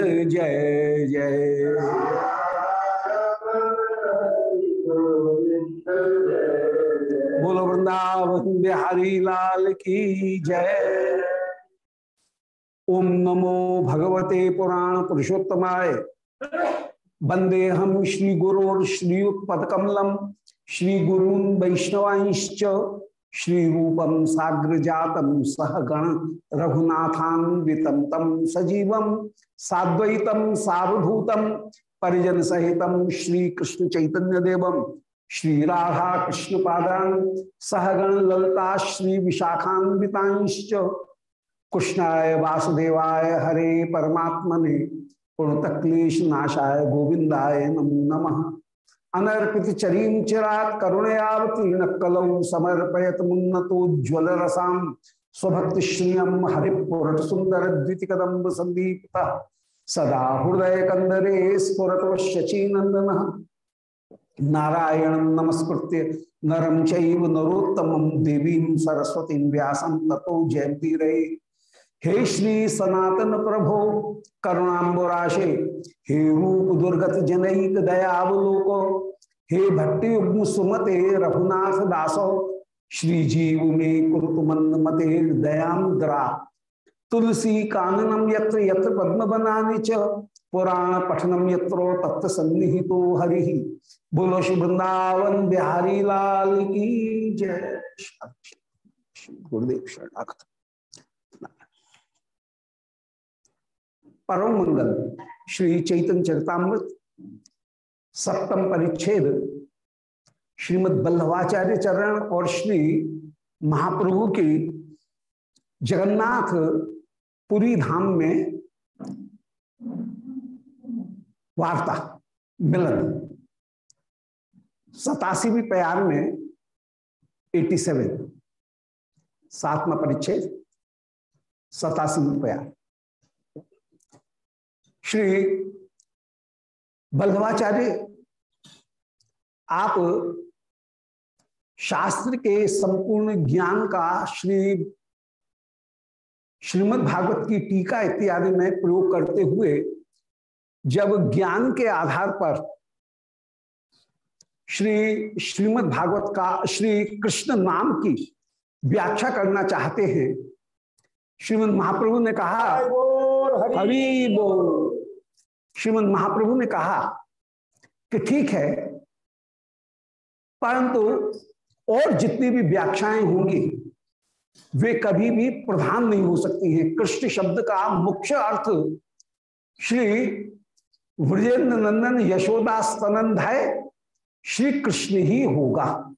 जय जय बोलो वृंदावन बिहारी लाल की जय ओम नमो भगवते पुराण पुरुषोत्तमाय वंदे हम श्री गुरोर श्रीयुत्पद कमलम श्री गुरून वैष्णवांश्च श्री रूपम साग्र जातम सह गण तम सजीवम साद्वैतम सावधूतम परिजन सहितम श्री कृष्ण चैतन्य देवम श्री राधा कृष्ण पादान सहगण ललता श्री विशाखान्वितांश्च कृष्णाय वासुदेवाय हरे परमात्मने पूर्णतक्लेश नाशाय गोविंदाय नमो नमः। अनर्पित चरीम चिरात करुणयावतीर्ण कलौ समर्पयत मुन्नतोज्वल रसाम स्वभक्त श्रियम हरिपुरट सुंदर द्वितिकदम्ब संदीप्त सदा हृदय कंदरे स्फुरत शचीनंदन नारायण नमस्कृत्य नरम चैव नरोत्तम देवीं सरस्वती व्यासं ततो जयंती रे हे श्री सनातन प्रभो करुणाबराशे हे रूप दुर्गत जनक दयावलोको हे भट्टी सुमते रघुनाथ दासो श्री जीव में कुरुत मंद मते दयांद्रा तुलसी काननम यत्र यत्र पद्म बनाने च पुराण पठनम यत्रो तत्व सन्निहितो हरि। बोलो श्री वृंदावन बिहारी लाल की जय। गुरुदेव शरणागत परम मंगल श्री चैतन्य चरितमृत। सप्तम परिच्छेद, श्रीमद बल्लभाचार्य चरण और श्री महाप्रभु की जगन्नाथ पुरी धाम में वार्ता, मिलन। सतासीवी प्यार में 87 सेवन। सातवा परिच्छेद सतासीवी प्यार। श्री बल्लभाचार्य आप शास्त्र के संपूर्ण ज्ञान का श्री श्रीमद् भागवत की टीका इत्यादि में प्रयोग करते हुए जब ज्ञान के आधार पर श्री श्रीमद् भागवत का श्री कृष्ण नाम की व्याख्या करना चाहते हैं श्रीमद् महाप्रभु ने कहा हरि बोल श्रीमद महाप्रभु ने कहा कि ठीक है परंतु और जितनी भी व्याख्याएँ होंगी, वे कभी भी प्रधान नहीं हो सकती हैं। कृष्ण शब्द का मुख्य अर्थ श्री वृजेंद्र नंदन यशोदा स्तनंद है श्री कृष्ण ही होगा।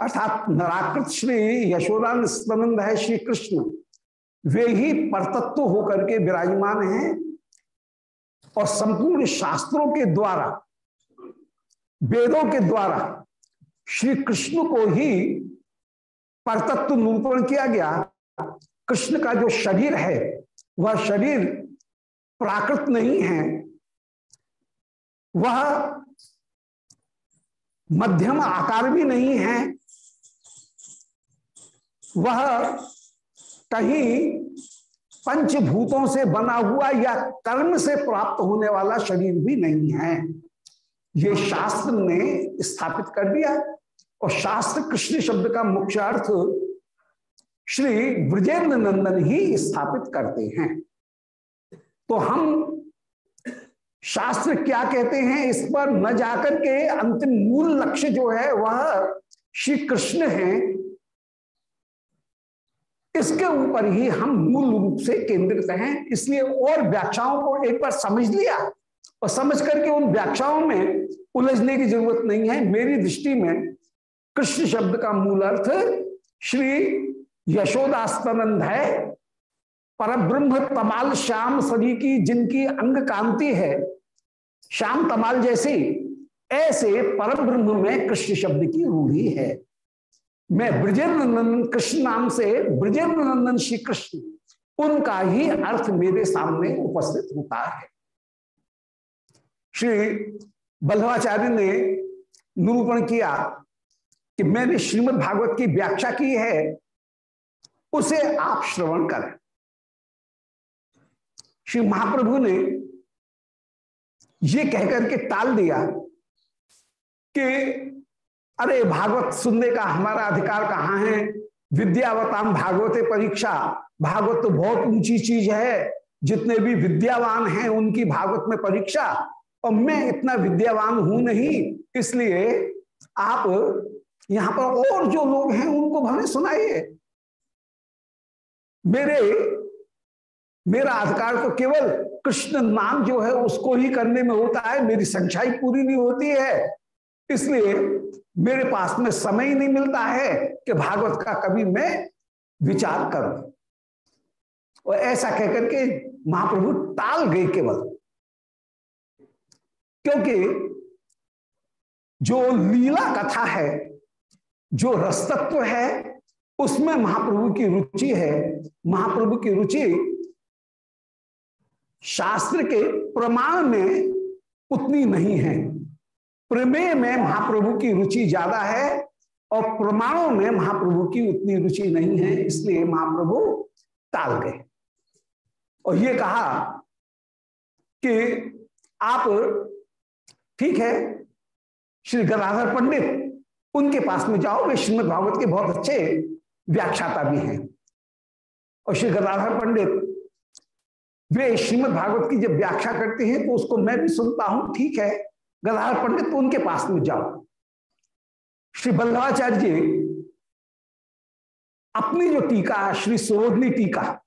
अर्थात नराकृत श्री यशोदा स्तनंद है श्री कृष्ण वे ही परतत्व होकर के विराजमान हैं और संपूर्ण शास्त्रों के द्वारा वेदों के द्वारा श्री कृष्ण को ही परतत्व निरूपण किया गया। कृष्ण का जो शरीर है, वह शरीर प्राकृत नहीं है। वह मध्यम आकार भी नहीं है। वह कहीं पंचभूतों से बना हुआ या कर्म से प्राप्त होने वाला शरीर भी नहीं है। ये शास्त्र ने स्थापित कर दिया। और शास्त्र कृष्ण शब्द का मुख्य अर्थ श्री ब्रजेंद्र नंदन ही स्थापित करते हैं। तो हम शास्त्र क्या कहते हैं? इस पर न जाकर के अंतिम मूल लक्ष्य जो है, वह श्री कृष्ण है। इसके ऊपर ही हम मूल रूप से केंद्रित हैं। इसलिए और व्याख्याओं को एक बार समझ लिया। और समझ करके उन व्याख्याओं में उलझने की ज़रूरत नहीं है। मेरी दृष्टि में कृष्ण शब्द का मूल अर्थ श्री यशोदास्तनंद है। पर ब्रह्म तमाल श्याम सभी की जिनकी अंग कांति है, श्याम तमाल जैसी, ऐसे परम ब्रह्म में कृष्ण शब्द की रूढ़ी है। मैं ब्रजेंद्र नंदन कृष्ण नाम से ब्रजेंद्र नंदन श्री कृष्ण, उनका ही अर्थ मेरे सामने उपस्थित होता है। श्री बल्लवाचार्य ने निरूपण किया कि मैंने श्रीमद् भागवत की व्याख्या की है, उसे आप श्रवण करें। श्री महाप्रभु ने ये कहकर के टाल दिया कि अरे भागवत सुनने का हमारा अधिकार कहाँ है? विद्यावताम भागवत परीक्षा, भागवत तो बहुत ऊँची चीज़ है, जितने भी विद्यावान हैं उनकी भागवत में परीक्षा और मैं इतना विद्यावान हूँ नहीं, इसलिए आप यहाँ पर और जो लोग हैं, उनको भले सुनाइए। मेरे, मेरा अधिकार तो केवल कृष्ण नाम जो है, उसको ही करने में होता है। मेरी संख्या पूरी नहीं होती है। इसलिए मेरे पास में समय ही नहीं मिलता है कि भागवत का कभी मैं विचार करूँ। और ऐसा कहकर के महाप्रभु टाल गए केवल। क्योंकि जो लीला कथा है, जो रसतत्व है, उसमें महाप्रभु की रुचि है। महाप्रभु की रुचि शास्त्र के प्रमाण में उतनी नहीं है। प्रमेय में महाप्रभु की रुचि ज़्यादा है और प्रमाणों में महाप्रभु की उतनी रुचि नहीं है, इसलिए महाप्रभु टाल गए। और ये कहा कि आप ठीक है? श्री गदाधर पंडित, उनके पास में जाओ, वे श्रीमद भागवत के बहुत अच्छे व्याख्याता भी हैं। और श्री गदाधर पंडित, वे श्रीमद भागवत की जब व्याख्या करते हैं तो उसको मैं भी सुनता हूँ, ठीक है? गदाधर पंडित तो उनके पास में जाओ। श्री बल्लभाचार्य जी, अपनी जो टीका, श्री सोधनी टीका,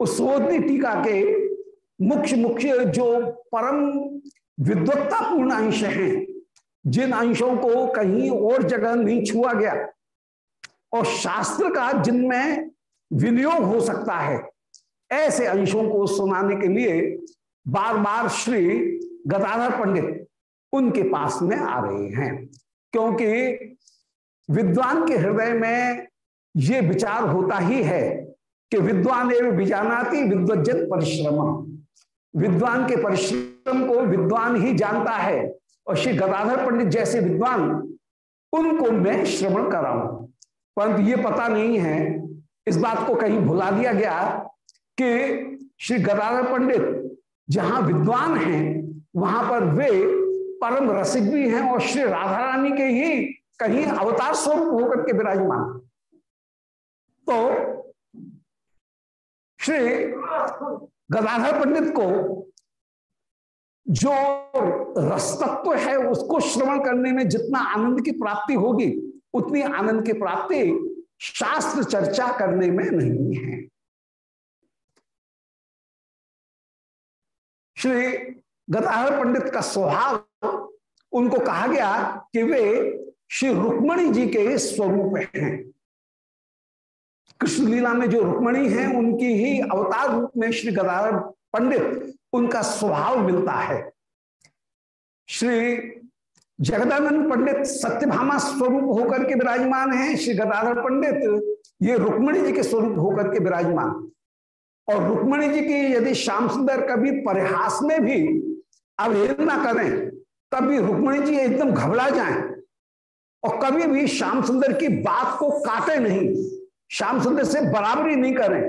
उस सोधनी टीका के मुख्य मुख्य जो परम विद्वत्तापूर्ण अंश हैं। जिन अंशों को कहीं और जगह नहीं छुआ गया। और शास्त्र का जिनमें विनियोग हो सकता है, ऐसे अंशों को सुनाने के लिए बार बार श्री गदाधर पंडित उनके पास में आ रहे हैं। क्योंकि विद्वान के हृदय में ये विचार होता ही है कि विद्वान एवं विजानाती विद्वजन परिश्रम। विद्वान के परिश्रम को विद्वान ही जानता है, और श्री गदाधर पंडित जैसे विद्वान, उनको मैं श्रवण कराऊं। परंतु ये पता नहीं है, इस बात को कहीं भुला दिया गया कि श्री गदाधर पंडित जहाँ विद्वान हैं, वहाँ पर वे परम रसिक भी हैं, और श्री राधा रानी के ही कहीं अवतार स्वरूप होकर के विराजमान तो श्री गदाधर पंडित को जो रसतत्व है उसको श्रवण करने में जितना आनंद की प्राप्ति होगी, उतनी आनंद की प्राप्ति शास्त्र चर्चा करने में नहीं है। श्री गदाधर पंडित का स्वभाव, उनको कहा गया कि वे श्री रुक्मणी जी के स्वरूप हैं। कृष्ण लीला में जो रुक्मणी हैं, उनकी ही अवतार रूप में श्री गदाधर पंडित उनका स्वभाव मिलता है। श्री जगदानंद पंडित सत्यभामा स्वरूप होकर के विराजमान है। श्री गदाधर पंडित ये रुक्मणी जी के स्वरूप होकर के विराजमान। और रुक्मणी जी की यदि श्याम सुंदर कभी परिहास में भी अवहेलना करें तभी रुक्मणी जी एकदम घबरा जाएँ। और कभी भी श्याम सुंदर की बात को काटे नहीं, श्याम सुंदर से बराबरी नहीं करें।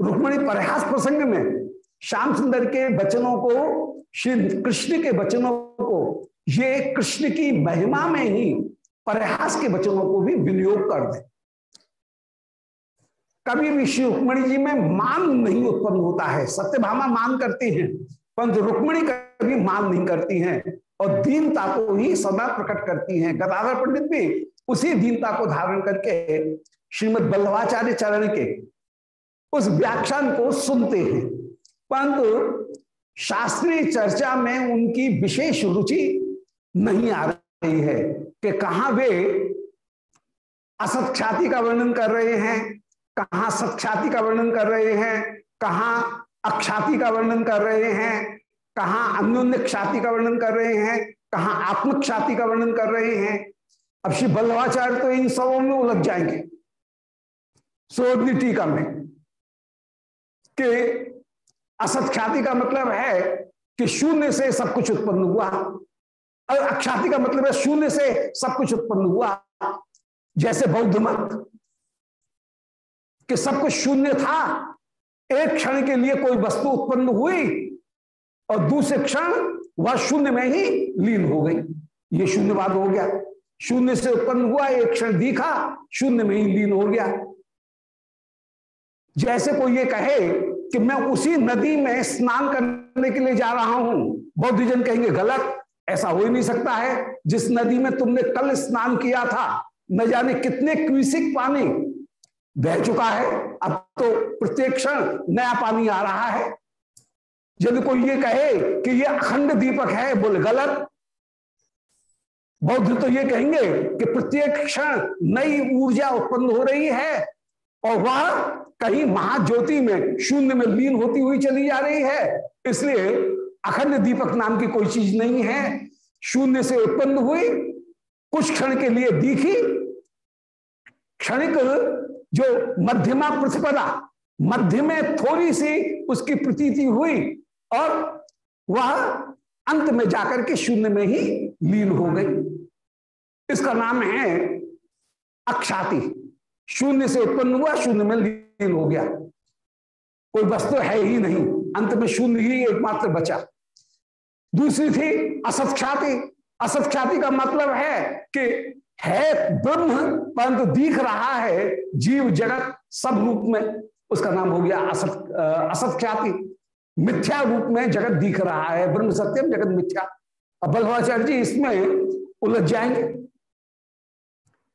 रुक्मणी परिहास प्रसंग में श्याम सुंदर के वचनों को, श्री कृष्ण के वचनों को, ये कृष्ण की महिमा में ही परिहास के वचनों को भी विनियोग कर दे। कभी भी श्री रुक्मणी जी में मान नहीं उत्पन्न होता है। सत्य सत्यभामा मान करती हैं, परंतु रुक्मणी कभी मान नहीं करती हैं और दीनता को ही सदा प्रकट करती हैं। गदाधर पंडित भी उसी दीनता को धारण करके श्रीमद बल्लभाचार्य चरण के उस व्याख्यान को सुनते हैं। परंतु शास्त्रीय चर्चा में उनकी विशेष रुचि नहीं आ रही है कि कहा वे असत का वर्णन कर रहे हैं, कहा सत्ख्याति का वर्णन कर रहे हैं, कहा अक्षाति का वर्णन कर रहे हैं, कहा अन्योन्य ख्याति का वर्णन कर रहे हैं, कहा आत्म ख्याति का वर्णन कर रहे हैं। अब श्री बल्लभाचार्य तो इन सबों में उलझ जाएँगे। सोधनी टीका में असत ख्याति का मतलब है कि शून्य से सब कुछ उत्पन्न हुआ। और अख्याति का मतलब है शून्य से सब कुछ उत्पन्न हुआ। जैसे बौद्ध मत कि सब कुछ शून्य था, एक क्षण के लिए कोई वस्तु उत्पन्न हुई और दूसरे क्षण वह शून्य में ही लीन हो गई। ये शून्यवाद हो गया। शून्य से उत्पन्न हुआ, एक क्षण दिखा, शून्य में ही लीन हो गया। जैसे कोई ये कहे कि मैं उसी नदी में स्नान करने के लिए जा रहा हूँ। बौद्ध जन कहेंगे, गलत, ऐसा हो ही नहीं सकता है। जिस नदी में तुमने कल स्नान किया था, न जाने कितने क्विसिक पानी बह चुका है। अब तो प्रत्येक क्षण नया पानी आ रहा है। यदि कोई ये कहे कि ये अखंड दीपक है, बोले, गलत। बौद्ध तो ये कहेंगे कि प्रत्येक क्षण नई ऊर्जा उत्पन्न हो रही है। और वह कहीं महाज्योति में शून्य में लीन होती हुई चली जा रही है। इसलिए अखंड दीपक नाम की कोई चीज़ नहीं है। शून्य से उत्पन्न हुई, कुछ क्षण के लिए दिखी। क्षणिक जो मध्यमा प्रतिपदा मध्य में थोड़ी सी उसकी प्रतीति हुई और वह अंत में जाकर के शून्य में ही लीन हो गई। इसका नाम है अक्षाति। शून्य से उत्पन्न हुआ, शून्य में लीन हो गया। कोई वस्तु तो है ही नहीं, अंत में शून्य ही एकमात्र बचा। दूसरी थी असत ख्याति असत ख्याति का मतलब है कि है ब्रह्म, परंतु दिख रहा है जीव जगत सब रूप में। उसका नाम हो गया असत असत ख्याति मिथ्या रूप में जगत दिख रहा है, ब्रह्म सत्यम, जगत मिथ्या। अब बल्लभाचार्य जी, इसमें उलझ जाएँगे।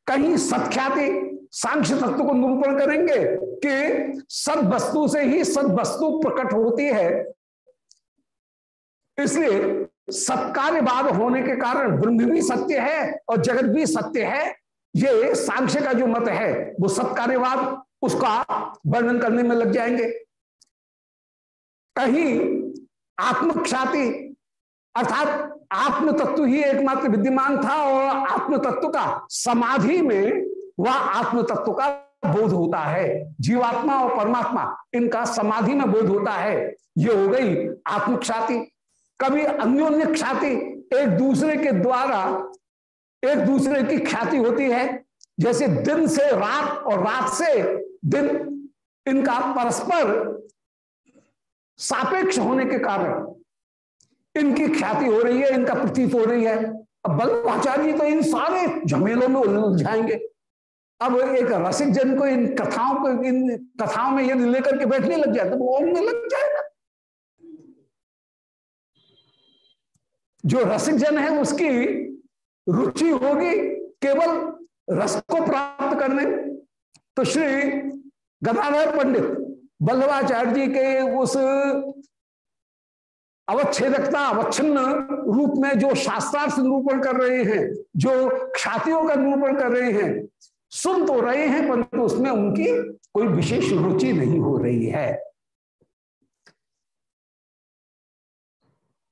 कहीं सत्ख्याति सांख्य तत्व को निरूपण करेंगे कि सद वस्तु से ही सद वस्तु प्रकट होती है। इसलिए सत्कार्यवाद होने के कारण ब्रह्म भी सत्य है और जगत भी सत्य है, ये सांख्य का जो मत है, वो सत्कार्यवाद उसका वर्णन करने में लग जाएँगे। कहीं आत्मख्याति अर्थात आत्म तत्व ही एकमात्र विद्यमान था और आत्म तत्व का समाधि में वह आत्म तत्व का बोध होता है। जीवात्मा और परमात्मा, इनका समाधि में बोध होता है। ये हो गई आत्मख्याति। कभी अन्योन्य ख्याति एक दूसरे के द्वारा, एक दूसरे की ख्याति होती है। जैसे दिन से रात और रात से दिन, इनका परस्पर सापेक्ष होने के कारण इनकी ख्याति हो रही है, इनका प्रतीत हो रही है। अब बल्लभाचार्य तो इन सारे झमेलों में उलझाएँगे। अब एक रसिक जन को इन कथाओं को, इन कथाओं में यदि लेकर के बैठने लग जाए तो वो में लग जाएगा। जो रसिक जन है, उसकी रुचि होगी केवल रस को प्राप्त करने। तो श्री गदाधर पंडित बल्लभाचार्य जी के उस अवच्छेदकता, अवच्छिन्न रूप में जो शास्त्रार्थ निरूपण कर रहे हैं, जो ख्यातियों का निरूपण कर रहे हैं सुन तो रहे हैं, परंतु उसमें उनकी कोई विशेष रुचि नहीं हो रही है।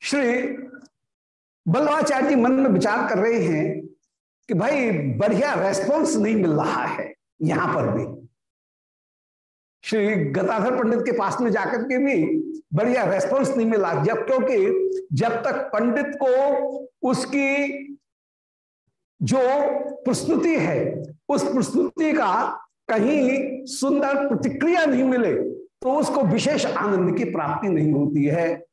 श्री बल्लभाचार्य जी मन में विचार कर रहे हैं कि भाई, बढ़िया रेस्पॉन्स नहीं मिल रहा है यहाँ पर भी। श्री गदाधर पंडित के पास में जाकर के भी बढ़िया रेस्पॉन्स नहीं मिला, जब क्योंकि जब तक पंडित को उसकी जो प्रस्तुति है उस प्रस्तुति का कहीं सुंदर प्रतिक्रिया नहीं मिले तो उसको विशेष आनंद की प्राप्ति नहीं होती है।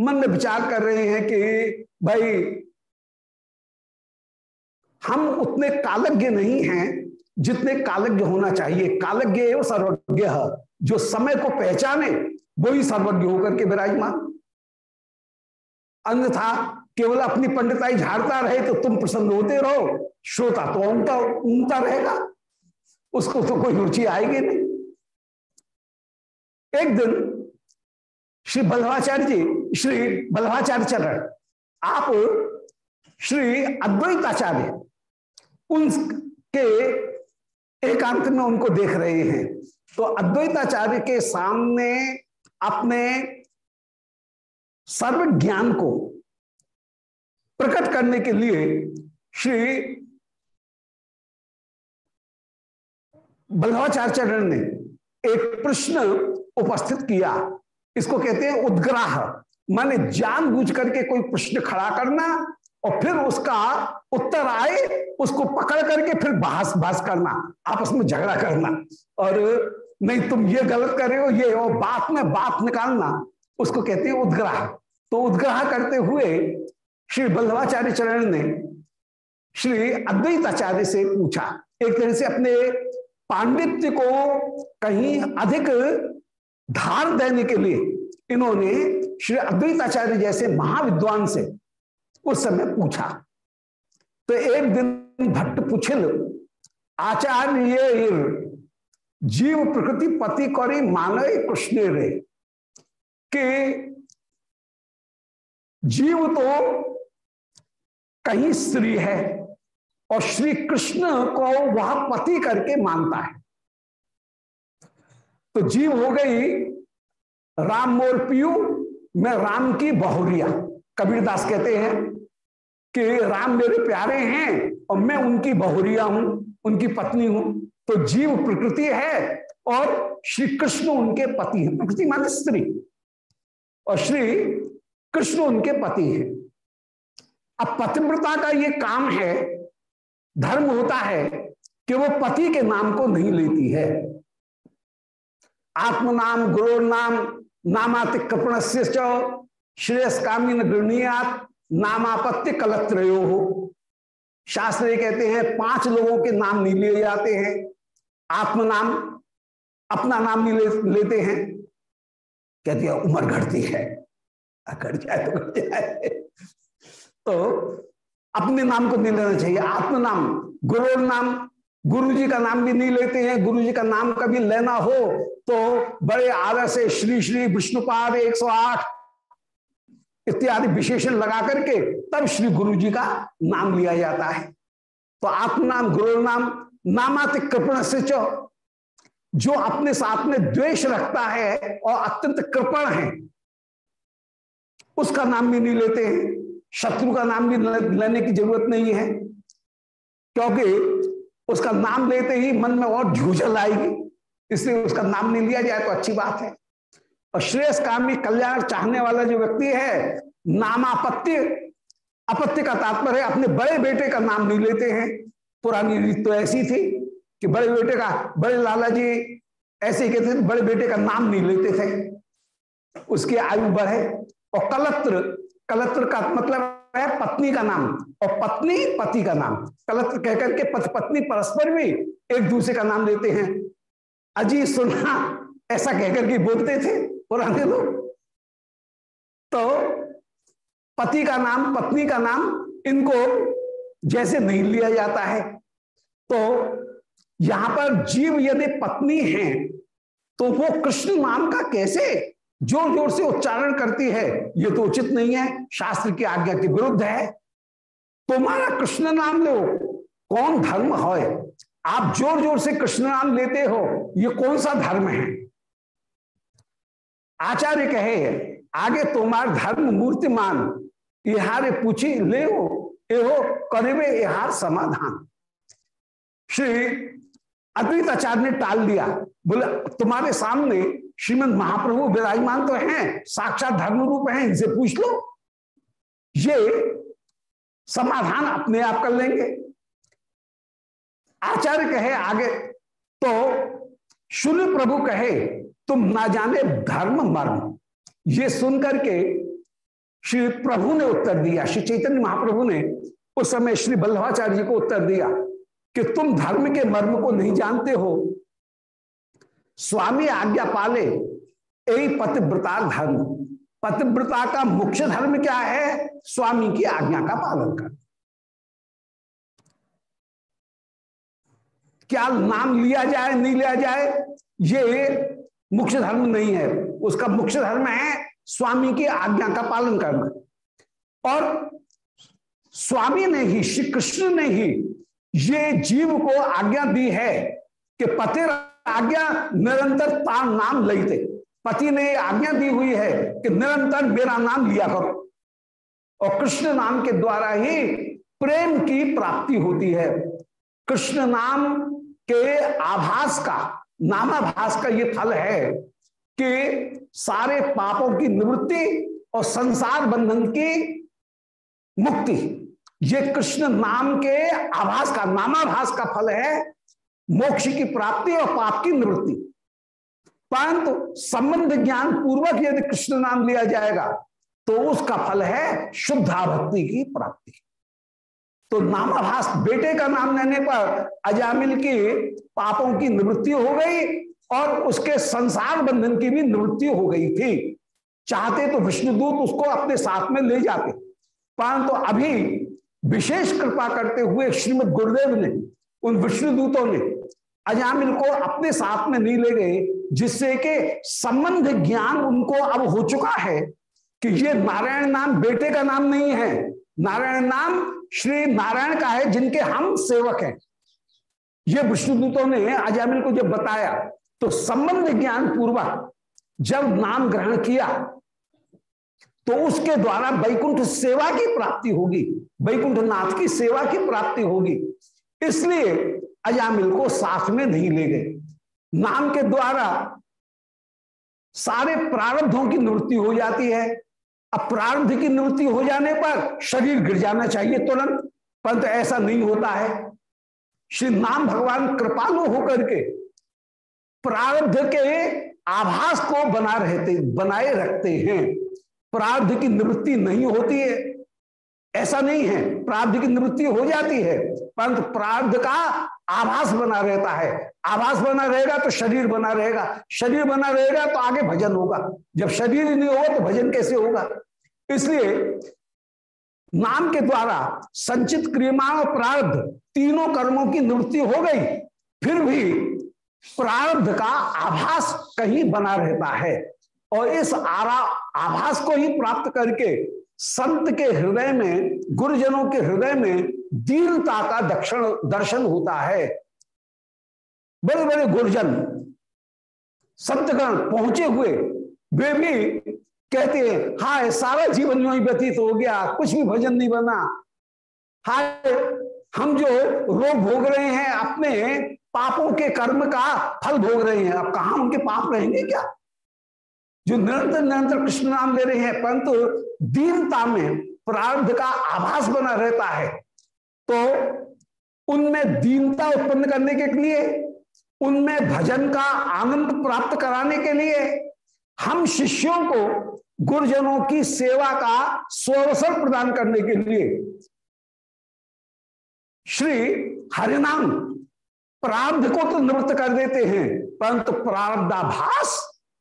मन में विचार कर रहे हैं कि भाई, हम उतने कालज्ञ नहीं हैं जितने कालज्ञ होना चाहिए। कालज्ञ एवं सर्वज्ञ जो समय को पहचाने वो ही सर्वज्ञ होकर के विराजमान। अन्यथा केवल अपनी पंडिताई झाड़ता रहे तो तुम प्रसन्न होते रहो। श्रोता तो ऊंटा ऊंटा रहेगा। उसको तो कोई रुचि आएगी नहीं। एक दिन श्री बल्लभाचार्य जी, श्री बल्लभाचार्य चरण आप श्री अद्वैताचार्य, उनके एकांत में उनको देख रहे हैं। तो अद्वैताचार्य के सामने अपने सर्व ज्ञान को प्रकट करने के लिए श्री बल्लभाचार्य ने एक प्रश्न उपस्थित किया। इसको कहते हैं उद्ग्राह। माने जानबूझ करके कोई प्रश्न खड़ा करना और फिर उसका उत्तर आए, उसको पकड़ करके फिर बहस बहस करना, आपस में झगड़ा करना। और नहीं, तुम ये गलत कर रहे हो, ये और बात में बात निकालना, उसको कहते हैं उद्ग्राह। तो उद्ग्राह करते हुए श्री बल्लभाचार्य चरण ने श्री अद्वैताचार्य से पूछा, एक तरह से अपने पांडित्य को कहीं अधिक धार देने के लिए इन्होंने श्री अद्वैताचार्य जैसे महाविद्वान से उस समय पूछा। तो एक दिन भट्ट पुछिल, आचार्य जीव प्रकृति पति कौरी मानव कृष्ण रे, के जीव तो कहीं स्त्री है और श्री कृष्ण को वह पति करके मानता है। तो जीव हो गई राम मोर पियू, मैं राम की बहुरिया। कबीरदास कहते हैं कि राम मेरे प्यारे हैं और मैं उनकी बहुरिया हूँ, उनकी पत्नी हूँ। तो जीव प्रकृति है और श्री कृष्ण उनके पति हैं। प्रकृति माने स्त्री। और श्री कृष्ण उनके पति हैं। अब पतिव्रता का ये काम है धर्म होता है कि वो पति के नाम को नहीं लेती है। आत्मनाम गुरु नाम नामाति कृपण से श्रेयस कामी गृहणीयात नामापत्य कलत्रयो। हो शास्त्र कहते हैं पाँच लोगों के नाम नहीं लिए जाते हैं। आत्मनाम अपना नाम नहीं ले, लेते हैं। कहते हैं उम्र घटती है। घट जाए तो घट जाए। तो अपने नाम को नहीं लेना चाहिए। आत्म नाम गुरु नाम गुरु जी का नाम भी नहीं लेते हैं गुरु जी का नाम कभी लेना हो तो बड़े आदर से श्री श्री विष्णुपाद 108 इत्यादि विशेषण लगा करके तब श्री गुरु जी का नाम लिया जाता है। तो आत्म नाम गुरु नाम नामातिक कृपण से चो, जो अपने साथ में द्वेष रखता है और अत्यंत कृपण है, उसका नाम भी नहीं लेते हैं। शत्रु का नाम भी लेने की ज़रूरत नहीं है। क्योंकि उसका नाम लेते ही मन में और झूझल आएगी, इसलिए उसका नाम नहीं लिया जाए तो अच्छी बात है। और श्रेयस कामी कल्याण चाहने वाला जो व्यक्ति है नामापत्य अपत्य का तात्पर्य अपने बड़े बेटे का नाम नहीं लेते हैं। पुरानी रीत तो ऐसी थी कि बड़े बेटे का, बड़े लाला जी ऐसे ही कहते थे, बड़े बेटे का नाम नहीं लेते थे। उसकी आयु बढ़े और कलत्र कलत्र का मतलब है पत्नी का नाम और पत्नी पति का नाम। कलत्र कहकर के पति, पत्नी परस्पर भी एक दूसरे का नाम लेते हैं। अजी सुना, ऐसा कहकर के बोलते थे पुराने लोग। तो पति का नाम, पत्नी का नाम इनको जैसे नहीं लिया जाता है। तो यहाँ पर जीव यदि पत्नी है तो वो कृष्ण नाम का कैसे ज़ोर ज़ोर से उच्चारण करती है, ये तो उचित नहीं है, शास्त्र की आज्ञा के विरुद्ध है। तुम्हारा कृष्ण नाम लो, कौन धर्म है आप ज़ोर ज़ोर से कृष्ण नाम लेते हो, ये कौन सा धर्म है? आचार्य कहे आगे तुम्हार धर्म मूर्तिमान, इहारे पूछी ले एहो करे यहार समाधान। श्री अद्वित आचार्य ने टाल दिया, बोले, तुम्हारे सामने श्रीमद महाप्रभु विराजमान तो हैं, साक्षात धर्म रूप हैं, इनसे पूछ लो। ये समाधान अपने आप कर लेंगे। आचार्य कहे आगे तो शून्य प्रभु कहे, तुम ना जाने धर्म मर्म। ये सुनकर के श्री प्रभु ने उत्तर दिया, श्री चैतन्य महाप्रभु ने उस समय श्री बल्लभाचार्य को उत्तर दिया कि तुम धर्म के मर्म को नहीं जानते हो स्वामी आज्ञा पाले यही पतिव्रता धर्म। पतिव्रता का मुख्य धर्म क्या है? स्वामी की आज्ञा का पालन कर क्या नाम लिया जाए, नहीं लिया जाए, ये मुख्य धर्म नहीं है। उसका मुख्य धर्म है स्वामी की आज्ञा का पालन करना। और स्वामी ने ही, श्री कृष्ण ने ही ये जीव को आज्ञा दी है कि पति आज्ञा निरंतर तार नाम लेते पति ने आज्ञा दी हुई है कि निरंतर मेरा नाम लिया करो। और कृष्ण नाम के द्वारा ही प्रेम की प्राप्ति होती है। कृष्ण नाम के आभास का, नामाभास का ये फल है कि सारे पापों की निवृत्ति और संसार बंधन की मुक्ति। ये कृष्ण नाम के आभास का, नामाभास का फल है मोक्ष की प्राप्ति और पाप की निवृत्ति। परंतु संबंध ज्ञान पूर्वक यदि कृष्ण नाम लिया जाएगा तो उसका फल है शुद्धा भक्ति की प्राप्ति। तो नामाभास बेटे का नाम लेने पर अजामिल की पापों की निवृत्ति हो गई और उसके संसार बंधन की भी निवृत्ति हो गई थी। चाहते तो विष्णुदूत उसको अपने साथ में ले जाते। परंतु तो अभी विशेष कृपा करते हुए श्रीमद गुरुदेव ने, उन विष्णुदूतों ने अजामिल को अपने साथ में नहीं ले गए, जिससे कि संबंध ज्ञान उनको अब हो चुका है कि ये नारायण नाम बेटे का नाम नहीं है। नारायण नाम श्री नारायण का है, जिनके हम सेवक हैं। ये विष्णुदूतों ने अजामिल को जब बताया तो संबंध ज्ञान पूर्वक जब नाम ग्रहण किया तो उसके द्वारा वैकुंठ सेवा की प्राप्ति होगी। वैकुंठ नाथ की सेवा की प्राप्ति होगी। इसलिए अजामिल को साथ में नहीं ले गए। नाम के द्वारा सारे प्रारब्धों की निवृत्ति हो जाती है। अब प्रारब्ध की निवृत्ति हो जाने पर शरीर गिर जाना चाहिए तुरंत, परंतु ऐसा नहीं होता है। श्री नाम भगवान कृपालु होकर के प्रारब्ध के आभास को बना रहते, बनाए रखते हैं। प्रारब्ध की निवृत्ति नहीं होती है। ऐसा नहीं है। प्रारब्ध की निवृत्ति हो जाती है, परंतु प्रारब्ध का आभास बना रहता है। आभास बना रहेगा तो शरीर बना रहेगा। शरीर बना रहेगा तो आगे भजन होगा। जब शरीर नहीं होगा तो भजन कैसे होगा? इसलिए नाम के द्वारा संचित क्रियमान और प्रारब्ध तीनों कर्मों की निवृत्ति हो गई, फिर भी प्रारब्ध का आभास कहीं बना रहता है। और इस आरा आभास को ही प्राप्त करके संत के हृदय में, गुरुजनों के हृदय में दीनता का दक्षिण, दर्शन होता है। बड़े बड़े गुरुजन संतगण पहुँचे हुए, वे भी कहते हैं, हाय, सारा जीवन ही व्यतीत हो गया, कुछ भी भजन नहीं बना। हाय, हम जो रोग भोग रहे हैं, अपने पापों के कर्म का फल भोग रहे हैं। अब कहा उनके पाप रहेंगे क्या? जो निरंतर निरंतर कृष्ण नाम ले रहे हैं, परंतु दीनता में प्रार्थ का आभास बना रहता है तो उनमें दीनता उत्पन्न करने के लिए, उनमें भजन का आनंद प्राप्त कराने के लिए, हम शिष्यों को गुरुजनों की सेवा का स्वसर प्रदान करने के लिए, श्री हरिनाम प्रारब्ध को तो निवृत्त कर देते हैं, परंतु प्रारब्धाभास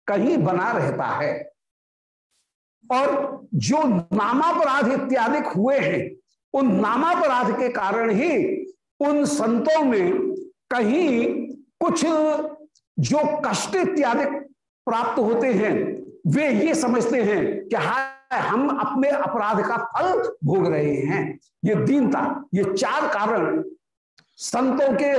कहीं बना रहता है। और जो नामापराध इत्यादि हुए हैं, उन नामापराध के कारण ही उन संतों में कहीं कुछ जो कष्ट इत्यादि प्राप्त होते हैं, वे ये समझते हैं कि हाय, हम अपने अपराध का फल भोग रहे हैं। ये दीनता, ये चार कारण संतों के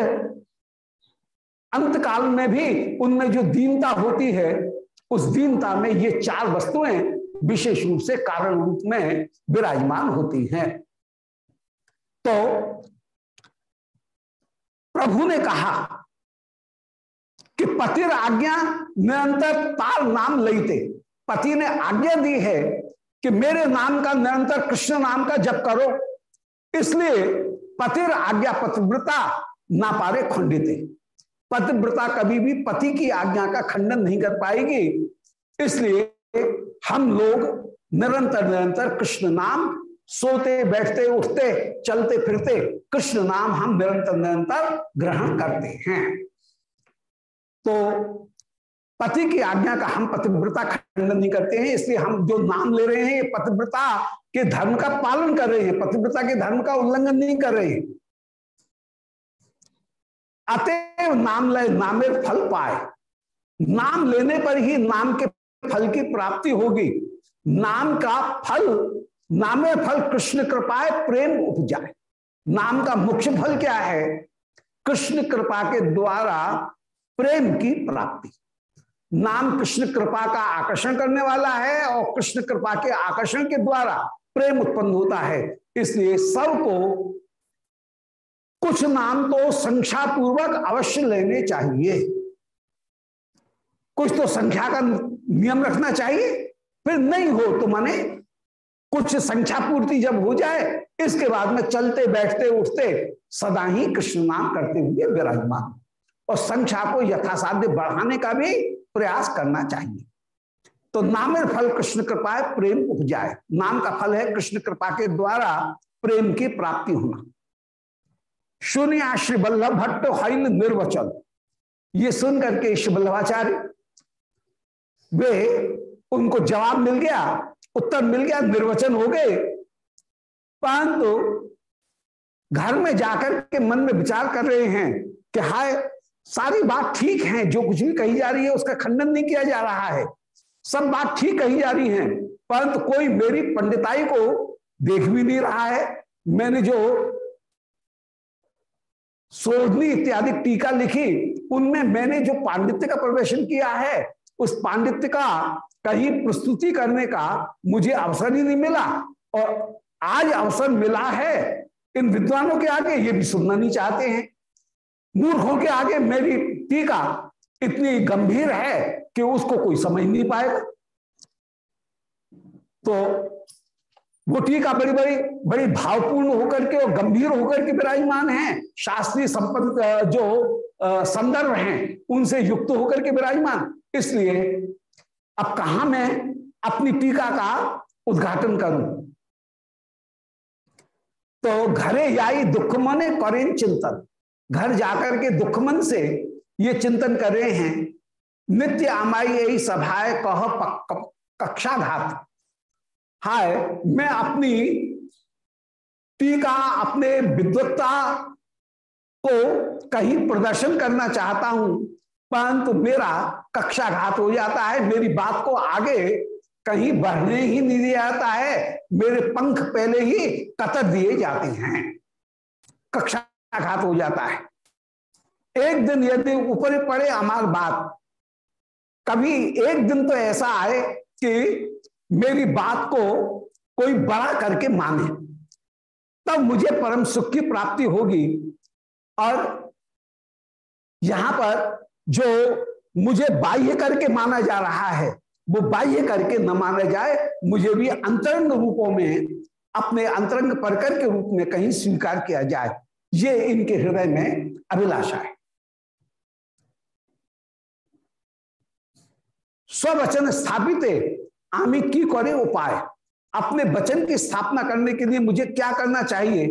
अंत काल में भी उनमें जो दीनता होती है उस दीनता में ये चार वस्तुएँ विशेष रूप से कारण रूप में विराजमान होती हैं। तो प्रभु ने कहा कि पतिर आज्ञा निरंतर तार नाम लेते पति ने आज्ञा दी है कि मेरे नाम का निरंतर कृष्ण नाम का जप करो। इसलिए पतिर आज्ञा पतिव्रता ना पारे खंडित। पतिव्रता कभी भी पति की आज्ञा का खंडन नहीं कर पाएगी। इसलिए हम लोग निरंतर निरंतर कृष्ण नाम सोते, बैठते, उठते, चलते, फिरते, कृष्ण नाम हम निरंतर निरंतर ग्रहण करते हैं। तो पति की आज्ञा का हम पतिव्रता खंडन नहीं करते हैं, इसलिए हम जो नाम ले रहे हैं, ये पतिव्रता के धर्म का पालन कर रहे हैं, पतिव्रता के धर्म का उल्लंघन नहीं कर रहे हैं। नाम ले, नामे फल पाए। नाम लेने पर ही नाम के फल की प्राप्ति होगी। नाम का फल, नामे फल कृष्ण कृपाए, प्रेम उपजाए। नाम का मुख्य फल क्या है? कृष्ण कृपा के द्वारा प्रेम की प्राप्ति। नाम कृष्ण कृपा का आकर्षण करने वाला है और कृष्ण कृपा के आकर्षण के द्वारा प्रेम उत्पन्न होता है। इसलिए सबको कुछ नाम तो संख्या पूर्वक अवश्य लेने चाहिए। कुछ तो संख्या का नियम रखना चाहिए, फिर नहीं हो तो माने कुछ संख्या पूर्ति जब हो जाए, इसके बाद में चलते, बैठते, उठते, सदा ही कृष्ण नाम करते हुए विराजमान। और संख्या को यथासाध्य बढ़ाने का भी प्रयास करना चाहिए। तो नामेर फल कृष्ण कृपा प्रेम उपजाए। नाम का फल है कृष्ण कृपा के द्वारा प्रेम की प्राप्ति होना। शून्य श्री बल्लभ भट्ट हईन निर्वचन। ये सुन करके श्री बल्लभाचार्य, वे उनको जवाब मिल गया, उत्तर मिल गया, निर्वचन हो गए। परंतु घर में जाकर के मन में विचार कर रहे हैं कि हाय, सारी बात ठीक है, जो कुछ भी कही जा रही है उसका खंडन नहीं किया जा रहा है। सब बात ठीक कही जा रही है, परंतु कोई मेरी पंडिताई को देख भी नहीं रहा है। मैंने जो सोधनी इत्यादि टीका लिखी, उनमें मैंने जो पांडित्य का प्रवेशन किया है, उस पांडित्य का कहीं प्रस्तुति करने का मुझे अवसर ही नहीं मिला। और आज अवसर मिला है, इन विद्वानों के आगे ये भी सुनना नहीं चाहते हैं। मूर्खों के आगे मेरी टीका इतनी गंभीर है कि उसको कोई समझ नहीं पाएगा। तो वो टीका बड़ी बड़ी बड़ी भावपूर्ण होकर के और गंभीर होकर के विराजमान है। शास्त्रीय संपत्ति जो संदर्भ हैं, उनसे युक्त होकर के विराजमान। इसलिए अब कहा मैं अपनी टीका का उद्घाटन करूँ? तो घरे याई दुख मने करें चिंतन। घर जाकर के दुख मन से ये चिंतन कर रहे हैं। नित्य आमाई यही सभाए कह कक्षाघात। हाय, मैं अपनी टीका, अपने विद्वत्ता को कहीं प्रदर्शन करना चाहता हूँ, परंतु मेरा कक्षाघात हो जाता है, मेरी बात को आगे कहीं बढ़ने ही नहीं दिया जाता है, मेरे पंख पहले ही कतर दिए जाते हैं। कक्षाघात हो जाता है। एक दिन यदि ऊपर पड़े हमार बात, कभी एक दिन तो ऐसा आए कि मेरी बात को कोई बड़ा करके माने, तब मुझे परम सुख की प्राप्ति होगी। और यहाँ पर जो मुझे बाह्य करके माना जा रहा है, वो बाह्य करके न माना जाए, मुझे भी अंतरंग रूपों में, अपने अंतरंग परकर के रूप में कहीं स्वीकार किया जाए, ये इनके हृदय में अभिलाषा है। स्ववचन स्थापित आमी की करे उपाय। अपने वचन की स्थापना करने के लिए मुझे क्या करना चाहिए?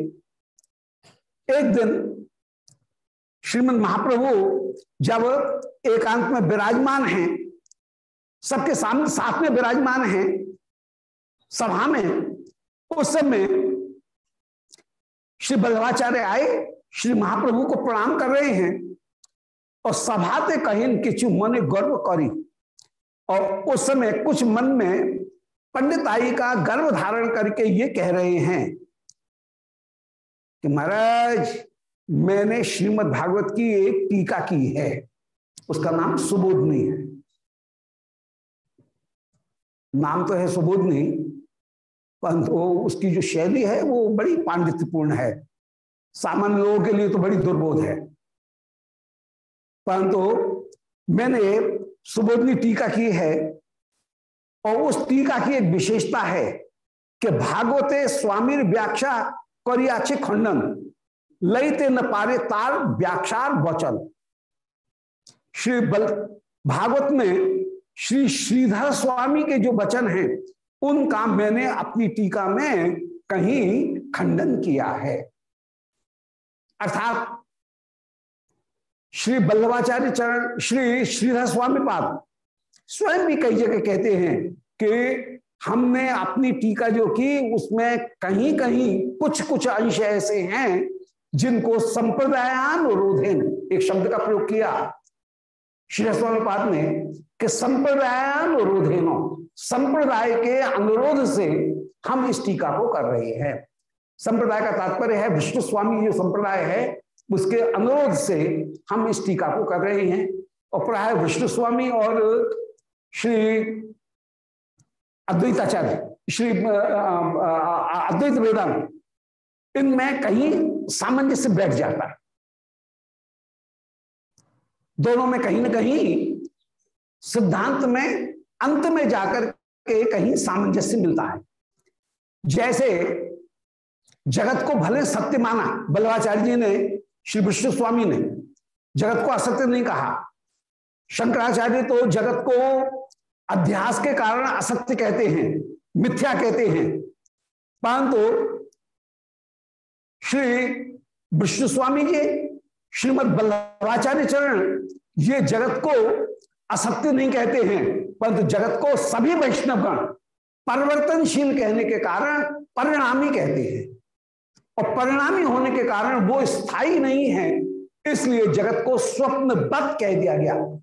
एक दिन श्रीमद महाप्रभु जब एकांत में विराजमान हैं, सबके सामने, साथ में विराजमान हैं, सभा में, उस समय श्री बल्लभाचार्य आए, श्री महाप्रभु को प्रणाम कर रहे हैं और सभाते कहीं किचु मन गर्व करी। और उस समय कुछ मन में पंडिताई का गर्व धारण करके ये कह रहे हैं कि महाराज, मैंने श्रीमद् भागवत की एक टीका की है। उसका नाम सुबोधनी है। नाम तो है सुबोधनी परंतु उसकी जो शैली है वो बड़ी पांडित्यपूर्ण है। सामान्य लोगों के लिए तो बड़ी दुर्बोध है। परंतु मैंने सुबोधनी टीका की है और उस टीका की एक विशेषता है कि भागवते स्वामी व्याख्या करियाचे खंडन लईते न पारे तार व्याख्यार वचन। श्री बल, भागवत में श्री श्रीधर स्वामी के जो वचन हैं, उनका मैंने अपनी टीका में कहीं खंडन किया है। अर्थात श्री बल्लभाचार्य चरण, श्री श्रीधर स्वामी पाद। स्वयं भी कई जगह कहते हैं कि हमने अपनी टीका जो की, उसमें कहीं कहीं कुछ कुछ अंश ऐसे हैं जिनको संप्रदायान रोधेन, एक शब्द का प्रयोग किया। श्री स्वामी पाद ने कि संप्रदायान रोधेनो, संप्रदाय के अनुरोध से हम इस टीका को कर रहे हैं। संप्रदाय का तात्पर्य है, विष्णु स्वामी जो संप्रदाय है उसके अनुरोध से हम इस टीका को कर रहे हैं और प्राय विष्णु स्वामी और श्री अद्वैताचार्य, श्री अद्वैत वेदांत इनमें कहीं सामंजस्य बैठ जाता है। दोनों में कहीं ना कहीं सिद्धांत में अंत में जाकर के कहीं सामंजस्य मिलता है। जैसे जगत को भले सत्य माना बल्लवाचार्य जी ने श्री विष्णु स्वामी ने जगत को असत्य नहीं कहा। शंकराचार्य तो जगत को अध्यास के कारण असत्य कहते हैं, मिथ्या कहते हैं। परंतु श्री विष्णु स्वामी जी श्रीमद बल्लभाचार्य चरण ये जगत को असत्य नहीं कहते हैं, परंतु जगत को सभी वैष्णवगण परिवर्तनशील कहने के कारण परिणामी कहते हैं। और परिणामी होने के कारण वो स्थायी नहीं है। इसलिए जगत को स्वप्न बद कह दिया गया।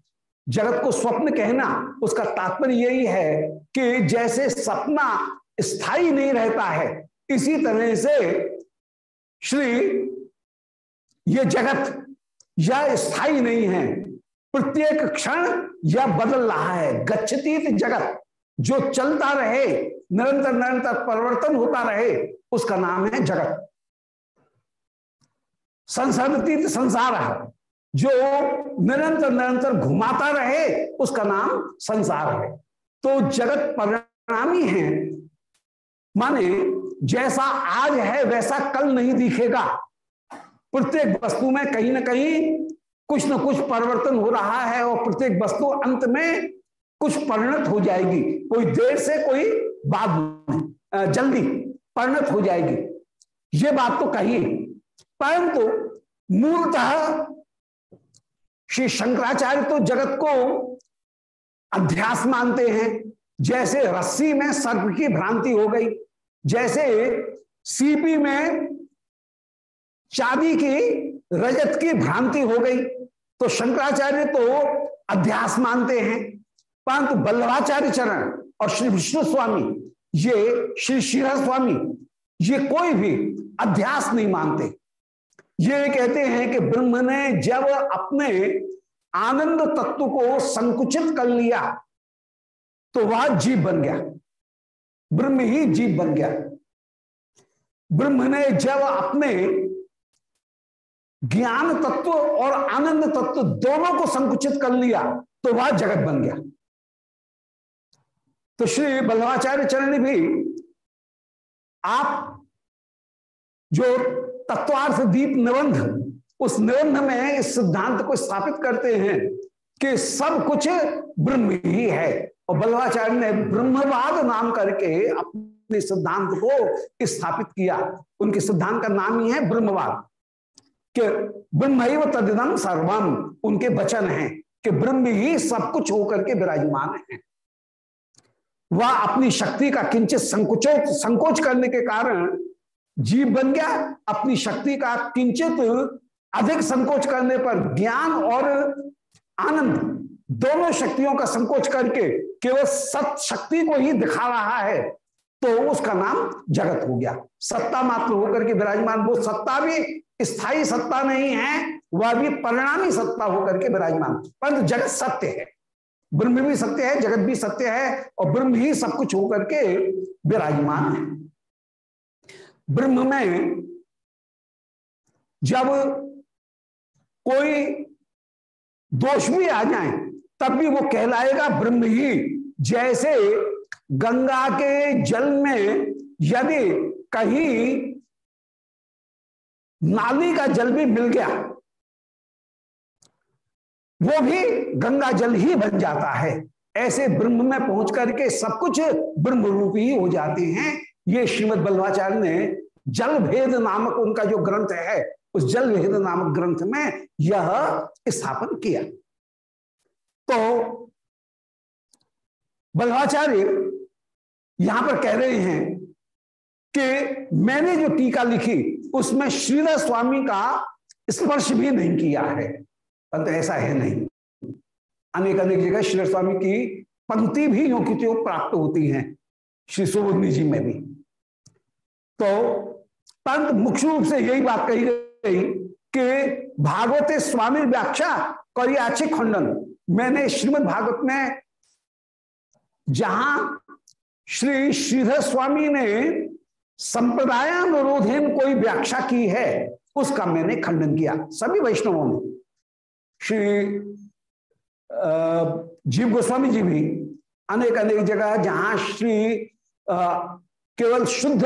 जगत को स्वप्न कहना उसका तात्पर्य यही है कि जैसे सपना स्थायी नहीं रहता है, इसी तरह से श्री, ये जगत या स्थायी नहीं है। प्रत्येक क्षण यह बदल रहा है। गच्छतीत जगत जो चलता रहे निरंतर निरंतर परिवर्तन होता रहे, उसका नाम है जगत। संसारतीत संसार है। जो निरंतर निरंतर घुमाता रहे, उसका नाम संसार है। तो जगत परिणामी है। माने जैसा आज है, वैसा कल नहीं दिखेगा। प्रत्येक वस्तु में कहीं ना कहीं कुछ न कुछ परिवर्तन हो रहा है और प्रत्येक वस्तु अंत में कुछ परिणत हो जाएगी। कोई देर से, कोई बाद में जल्दी परिणत हो जाएगी। ये बात तो कही परंतु मूलतः श्री शंकराचार्य तो जगत को अध्यास मानते हैं। जैसे रस्सी में सर्प की भ्रांति हो गई, जैसे सीपी में चांदी की रजत की भ्रांति हो गई तो शंकराचार्य तो अध्यास मानते हैं। परंतु बल्लभाचार्य चरण और श्री विष्णु स्वामी, ये श्री श्रीधर स्वामी, ये कोई भी अध्यास नहीं मानते। ये कहते हैं कि ब्रह्म ने जब अपने आनंद तत्व को संकुचित कर लिया तो वह जीव बन गया। ब्रह्म ही जीव बन गया। ब्रह्म ने जब अपने ज्ञान तत्व और आनंद तत्व दोनों को संकुचित कर लिया तो वह जगत बन गया। तो श्री बल्लभाचार्य चरण भी आप जो तत्वार्थ दीप निबंध, उस निबंध में इस सिद्धांत को स्थापित करते हैं कि सब कुछ ब्रह्म ही है। और बल्लभाचार्य ने ब्रह्मवाद नाम करके अपने सिद्धांत को स्थापित किया। उनके सिद्धांत का नाम ही है ब्रह्मवाद। कि ब्रह्म ही तदिदम सर्वम उनके वचन हैं कि ब्रह्म ही सब कुछ होकर के विराजमान है। वह अपनी शक्ति का किंचित संकुचो, संकोच करने के कारण जीव बन गया, अपनी शक्ति का किंचित अधिक संकोच करने पर ज्ञान और आनंद दोनों शक्तियों का संकोच करके केवल सत शक्ति को ही दिखा रहा है तो उसका नाम जगत हो गया। सत्ता मात्र होकर के विराजमान, वो सत्ता भी स्थायी सत्ता नहीं है, वह भी परिणामी सत्ता होकर के विराजमान। परंतु जगत सत्य है, ब्रह्म भी सत्य है, जगत भी सत्य है, और ब्रह्म ही सब कुछ होकर के विराजमान है। ब्रह्म में जब कोई दोष भी आ जाए, तब भी वो कहलाएगा ब्रह्म ही। जैसे गंगा के जल में यदि कहीं नाली का जल भी मिल गया, वो भी गंगा जल ही बन जाता है। ऐसे ब्रह्म में पहुँच करके सब कुछ ब्रह्म रूप ही हो जाते हैं। ये श्रीमद बल्लभाचार्य ने जल भेद नामक उनका जो ग्रंथ है, उस जल भेद नामक ग्रंथ में यह स्थापन किया। तो बल्लभाचार्य यहाँ पर कह रहे हैं कि मैंने जो टीका लिखी, उसमें श्रीधर स्वामी का स्पर्श भी नहीं किया है। परंतु ऐसा है नहीं। अनेक अनेक जगह श्रीधर स्वामी की पंक्ति भी यो की प्राप्त होती हैं, श्री सुबोधनी जी में भी। तो परंतु मुख्य रूप से यही बात कही गई कि भागवत स्वामी व्याख्या करियाचे खंडन। मैंने श्रीमद भागवत में जहाँ श्री श्रीधर स्वामी ने संप्रदायानुरोधेन कोई व्याख्या की है, उसका मैंने खंडन किया। सभी वैष्णवों ने, श्री जीव गोस्वामी जी भी अनेक अनेक जगह जहाँ श्री केवल शुद्ध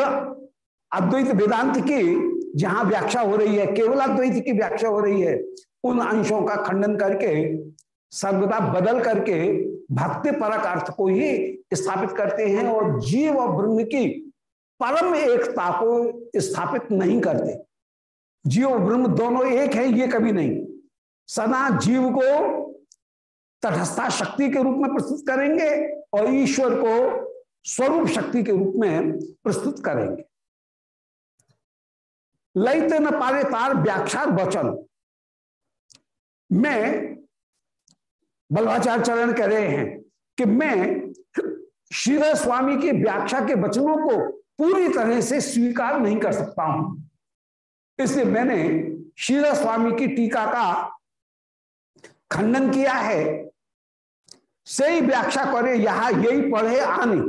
अद्वैत वेदांत की जहाँ व्याख्या हो रही है, केवल अद्वैत की व्याख्या हो रही है, उन अंशों का खंडन करके, सर्वदा बदल करके, भक्ति परक अर्थ को ही स्थापित करते हैं और जीव और ब्रह्म की परम एकता को स्थापित नहीं करते। जीव और ब्रह्म दोनों एक है, ये कभी नहीं। सदा जीव को तटस्था शक्ति के रूप में प्रस्तुत करेंगे और ईश्वर को स्वरूप शक्ति के रूप में प्रस्तुत करेंगे। लैते न पारे तार व्याख्यात वचन। मैं बल्वाचार्य चरण कह रहे हैं कि मैं श्रीधर स्वामी की व्याख्या के वचनों को पूरी तरह से स्वीकार नहीं कर सकता हूँ। इसलिए मैंने श्रीधर स्वामी की टीका का खंडन किया है। सही व्याख्या करे, यहाँ यही पढ़े, आनी।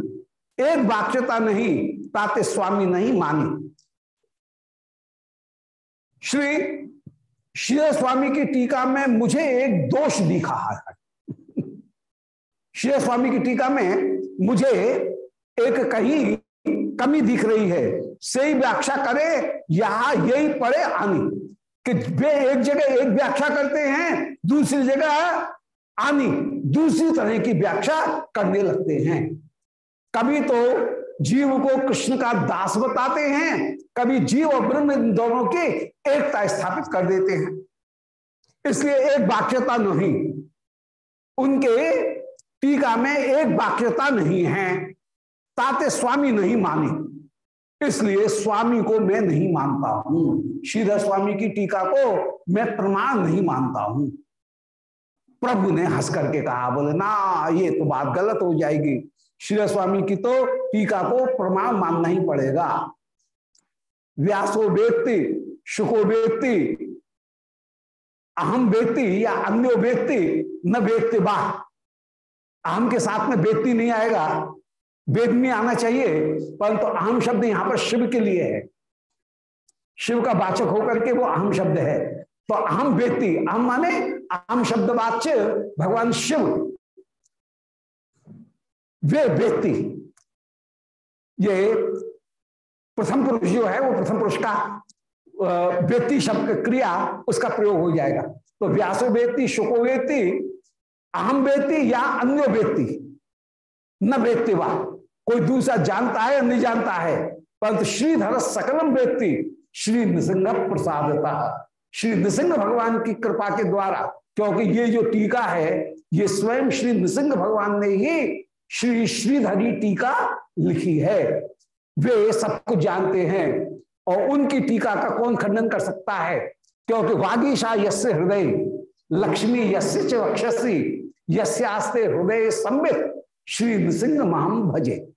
एक वाक्यता नहीं, ताते स्वामी नहीं मानी। श्री श्री स्वामी की टीका में मुझे एक दोष दिखा है। श्री स्वामी की टीका में मुझे एक कहीं कमी दिख रही है। सही व्याख्या करे, यहाँ यही पड़े आनी। कि वे एक जगह एक व्याख्या करते हैं, दूसरी जगह आनी। दूसरी तरह की व्याख्या करने लगते हैं। कभी तो जीव को कृष्ण का दास बताते हैं, कभी जीव और ब्रह्म इन दोनों की एकता स्थापित कर देते हैं। इसलिए एक वाक्यता नहीं, उनके टीका में एक वाक्यता नहीं है, ताते स्वामी नहीं माने। इसलिए स्वामी को मैं नहीं मानता हूँ श्रीधर स्वामी की टीका को मैं प्रमाण नहीं मानता हूँ। प्रभु ने हंस करके कहा, बोले, ना, ये तो बात गलत हो जाएगी। श्री स्वामी की तो टीका को प्रमाण मानना ही पड़ेगा। व्यासो व्यक्ति शुको व्यक्ति अहम व्यक्ति या अन्य व्यक्ति न व्यक्ति बाह अहम के साथ में व्यक्ति नहीं आएगा। वेद में आना चाहिए, परंतु तो अहम शब्द यहाँ पर शिव के लिए है। शिव का वाचक होकर के वो अहम शब्द है। तो अहम व्यक्ति अहम माने अहम शब्द वाच्य भगवान शिव। वे व्यक्ति, ये प्रथम पुरुष जो है, वो प्रथम पुरुष का व्यक्ति शब्द क्रिया, उसका प्रयोग हो जाएगा। तो व्यासो व्यक्ति, शुको व्यक्ति, अहम व्यक्ति या अन्य व्यक्ति। न व्यक्ति वा। कोई दूसरा जानता है नहीं जानता है। परंतु श्रीधर सकलम व्यक्ति, श्री नृसिंह प्रसादता। श्री नृसिंह भगवान की कृपा के द्वारा, क्योंकि ये जो टीका है, ये स्वयं श्री नृसिंह भगवान ने ही श्री श्रीधरी टीका लिखी है। वे सब कुछ जानते हैं और उनकी टीका का कौन खंडन कर सकता है? क्योंकि वागीशा यश हृदय, लक्ष्मी यस्य वक्षसी यस्यास्ते हृदय संबित श्री नृसिंह महाम भजे।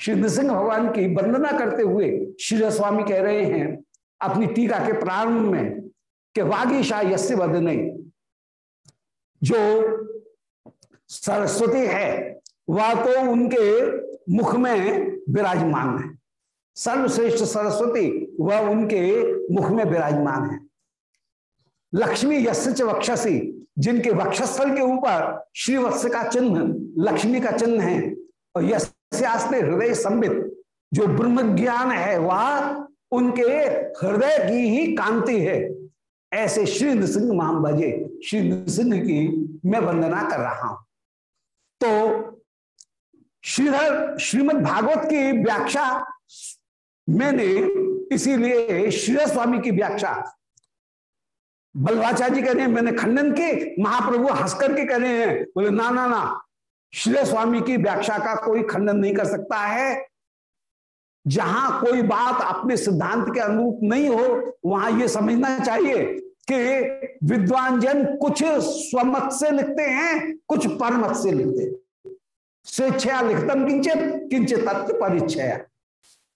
श्री नृसिंह भगवान की वंदना करते हुए श्री स्वामी कह रहे हैं अपनी टीका के प्रारंभ में कि वागीशा यस्य वदने, जो सरस्वती है वह तो उनके मुख में विराजमान है। सर्वश्रेष्ठ सरस्वती, वह उनके मुख में विराजमान है। लक्ष्मी यश वक्षसी, जिनके वक्षस्थल के ऊपर श्रीवत्स का चिन्ह, लक्ष्मी का चिन्ह है। और यस्यास्ते हृदय संबित, जो ब्रह्म ज्ञान है, वह उनके हृदय की ही कांति है। ऐसे श्री नृसिंह माम बजे श्री नृसिंह की मैं वंदना कर रहा हूँ। तो श्रीधर, श्रीमद भागवत की व्याख्या मैंने इसीलिए श्री स्वामी की व्याख्या। बलवाचार्य जी कह रहे हैं, मैंने खंडन की, महाप्रभु हंस करके कह रहे हैं। बोले, ना ना ना श्री स्वामी की व्याख्या का कोई खंडन नहीं कर सकता है। जहाँ कोई बात अपने सिद्धांत के अनुरूप नहीं हो, वहाँ ये समझना चाहिए कि विद्वान जन कुछ स्वमत से लिखते हैं, कुछ परमत से लिखते हैं। स्वेच्छा लिखतम किंचित किंचित तत्व परिचय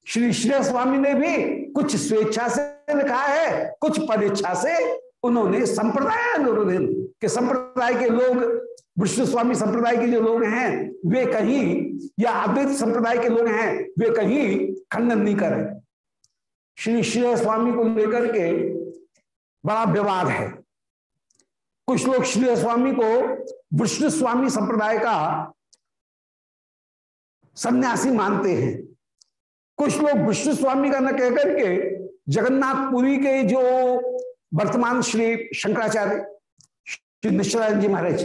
श्री श्री स्वामी ने भी कुछ स्वेच्छा से लिखा है, कुछ परीक्षा से उन्होंने संप्रदाय के संप्रदाय के लोग, विष्णु स्वामी संप्रदाय के जो लोग हैं, वे कहीं, या अद्वैत संप्रदाय के लोग हैं, वे कहीं खंडन नहीं करें। श्री श्री स्वामी को लेकर के बड़ा विवाद है। कुछ लोग श्री स्वामी को विष्णु स्वामी संप्रदाय का सन्यासी मानते हैं। कुछ लोग विष्णु स्वामी का न कहकर के जगन्नाथपुरी के जो वर्तमान श्री शंकराचार्य, श्री निश्चलानंद जी महाराज,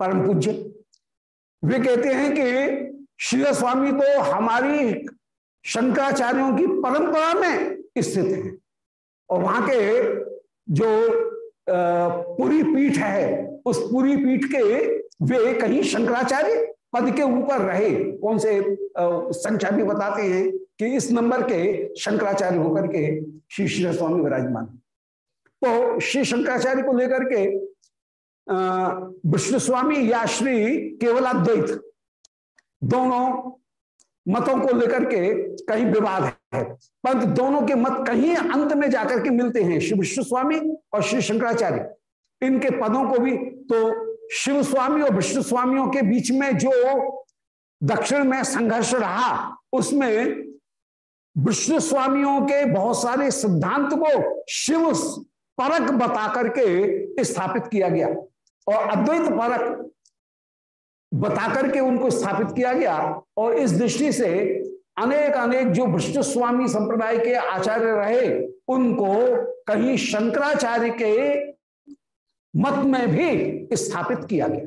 परम पूज्य, वे कहते हैं कि श्री स्वामी तो हमारी शंकराचार्यों की परंपरा में स्थित है और वहाँ के जो पूरी पीठ है, उस पूरी पीठ के वे कहीं शंकराचार्य पद के ऊपर रहे, कौन से संख्या भी बताते हैं कि इस नंबर के शंकराचार्य होकर के श्री श्री स्वामी विराजमान। तो श्री शंकराचार्य को लेकर के विष्णु स्वामी या श्री केवलाद्वैत दोनों मतों को लेकर के कहीं विवाद है। परंतु दोनों के मत कहीं अंत में जाकर के मिलते हैं, श्री विष्णु स्वामी और श्री शंकराचार्य। इनके पदों को भी तो शिव स्वामी और विष्णु स्वामियों के बीच में जो दक्षिण में संघर्ष रहा, उसमें विष्णु स्वामियों के बहुत सारे सिद्धांत को शिव परक बता करके स्थापित किया गया और अद्वैत परक बता करके उनको स्थापित किया गया। और इस दृष्टि से अनेक अनेक जो विष्णु स्वामी संप्रदाय के आचार्य रहे, उनको कहीं शंकराचार्य के मत में भी स्थापित किया गया।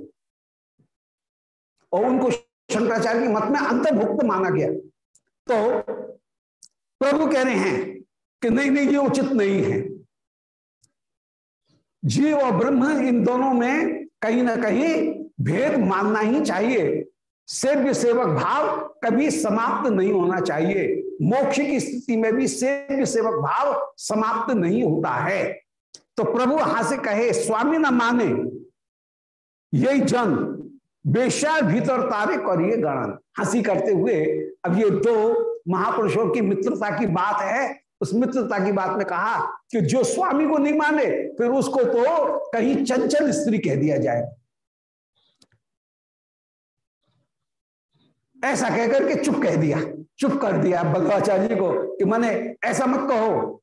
और उनको शंकराचार्य के मत में अंतर्भुक्त माना गया। तो प्रभु कह रहे हैं कि नहीं नहीं ये उचित नहीं है। जीव और ब्रह्म इन दोनों में कहीं ना कहीं भेद मानना ही चाहिए। सेव्य सेवक भाव कभी समाप्त नहीं होना चाहिए। मोक्ष की स्थिति में भी सेव्य सेवक भाव समाप्त नहीं होता है। तो प्रभु हाथ से कहे, स्वामी न माने, यही जन बेशा भीतर तारे करिए गणन। हँसी करते हुए, अब ये दो महापुरुषों की मित्रता की बात है। उस मित्रता की बात में कहा कि जो स्वामी को नहीं माने, फिर उसको तो कहीं चंचल स्त्री कह दिया जाए। ऐसा कहकर के चुप कह दिया, चुप कर दिया बल्लाचार्य को कि, मैंने ऐसा मत कहो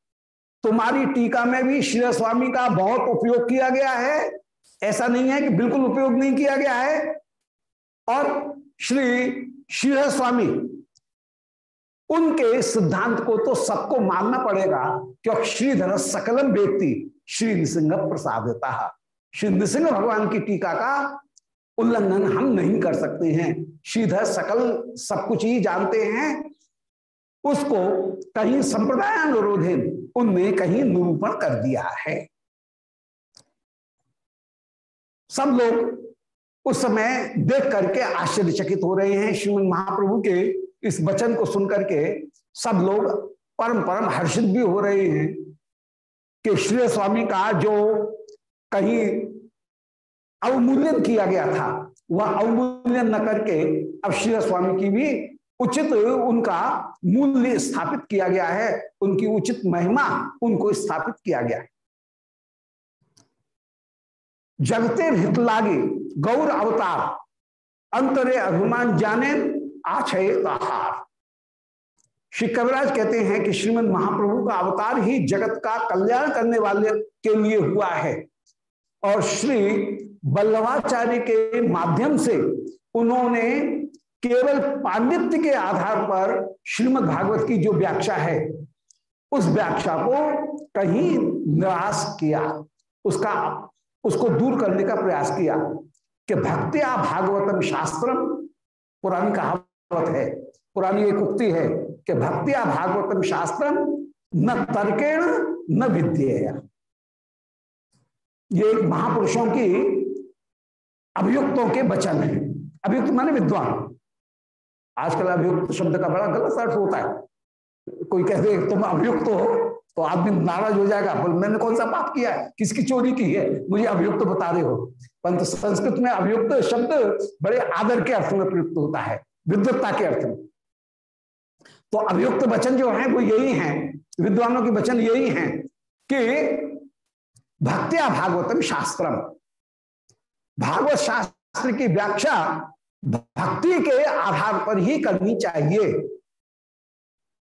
तुम्हारी टीका में भी श्री स्वामी का बहुत उपयोग किया गया है। ऐसा नहीं है कि बिल्कुल उपयोग नहीं किया गया है। और श्री श्री स्वामी, उनके सिद्धांत को तो सबको मानना पड़ेगा क्योंकि श्रीधर सकलम व्यक्ति श्री नृसिंह प्रसादता। श्री नृसिंह भगवान की टीका का उल्लंघन हम नहीं कर सकते हैं। श्रीधर सकल सब कुछ ही जानते हैं। उसको कहीं संप्रदाय अनुरोधे उनने कहीं निरूपण कर दिया है। सब लोग उस समय देख करके आश्चर्यचकित हो रहे हैं। श्रीमद महाप्रभु के इस वचन को सुनकर के सब लोग परम परम हर्षित भी हो रहे हैं कि श्री स्वामी का जो कहीं अवमूल्यन किया गया था, वह अवमूल्यन न करके अब श्री स्वामी की भी उचित उनका मूल्य स्थापित किया गया है, उनकी उचित महिमा उनको स्थापित किया गया। है जगते हित लागे, गौर अवतार, अंतरे अभिमान जाने आछय आहार। श्री कविराज कहते हैं कि श्रीमद महाप्रभु का अवतार ही जगत का कल्याण करने वाले के लिए हुआ है। और श्री वल्लभाचार्य के माध्यम से उन्होंने केवल पांडित्य के आधार पर श्रीमद् भागवत की जो व्याख्या है, उस व्याख्या को कहीं निराश किया, उसका, उसको दूर करने का प्रयास किया कि भक्तिया भागवतम शास्त्रम, पुरानी कहावत है, पुरानी एक उक्ति है कि भक्तिया भागवतम शास्त्रम, न तर्केण, न विद्य ये एक महापुरुषों की अभियुक्तों के वचन है। अभियुक्त माने विद्वान। आजकल अभियुक्त शब्द का बड़ा गलत अर्थ होता है। कोई कहते तुम अभियुक्त हो तो आदमी नाराज़ हो जाएगा। बोल, मैंने कौन सा पाप किया है? किसकी चोरी की है? मुझे अभियुक्त बता रहे हो। परंतु संस्कृत में अभियुक्त शब्द बड़े आदर के अर्थ में प्रयुक्त होता है, विद्वत्ता के अर्थ में। तो अभियुक्त वचन जो है, वो यही है। विद्वानों के वचन यही है कि भक्त्या भागवतम शास्त्रम। भागवत शास्त्र की व्याख्या भक्ति के आधार पर ही करनी चाहिए।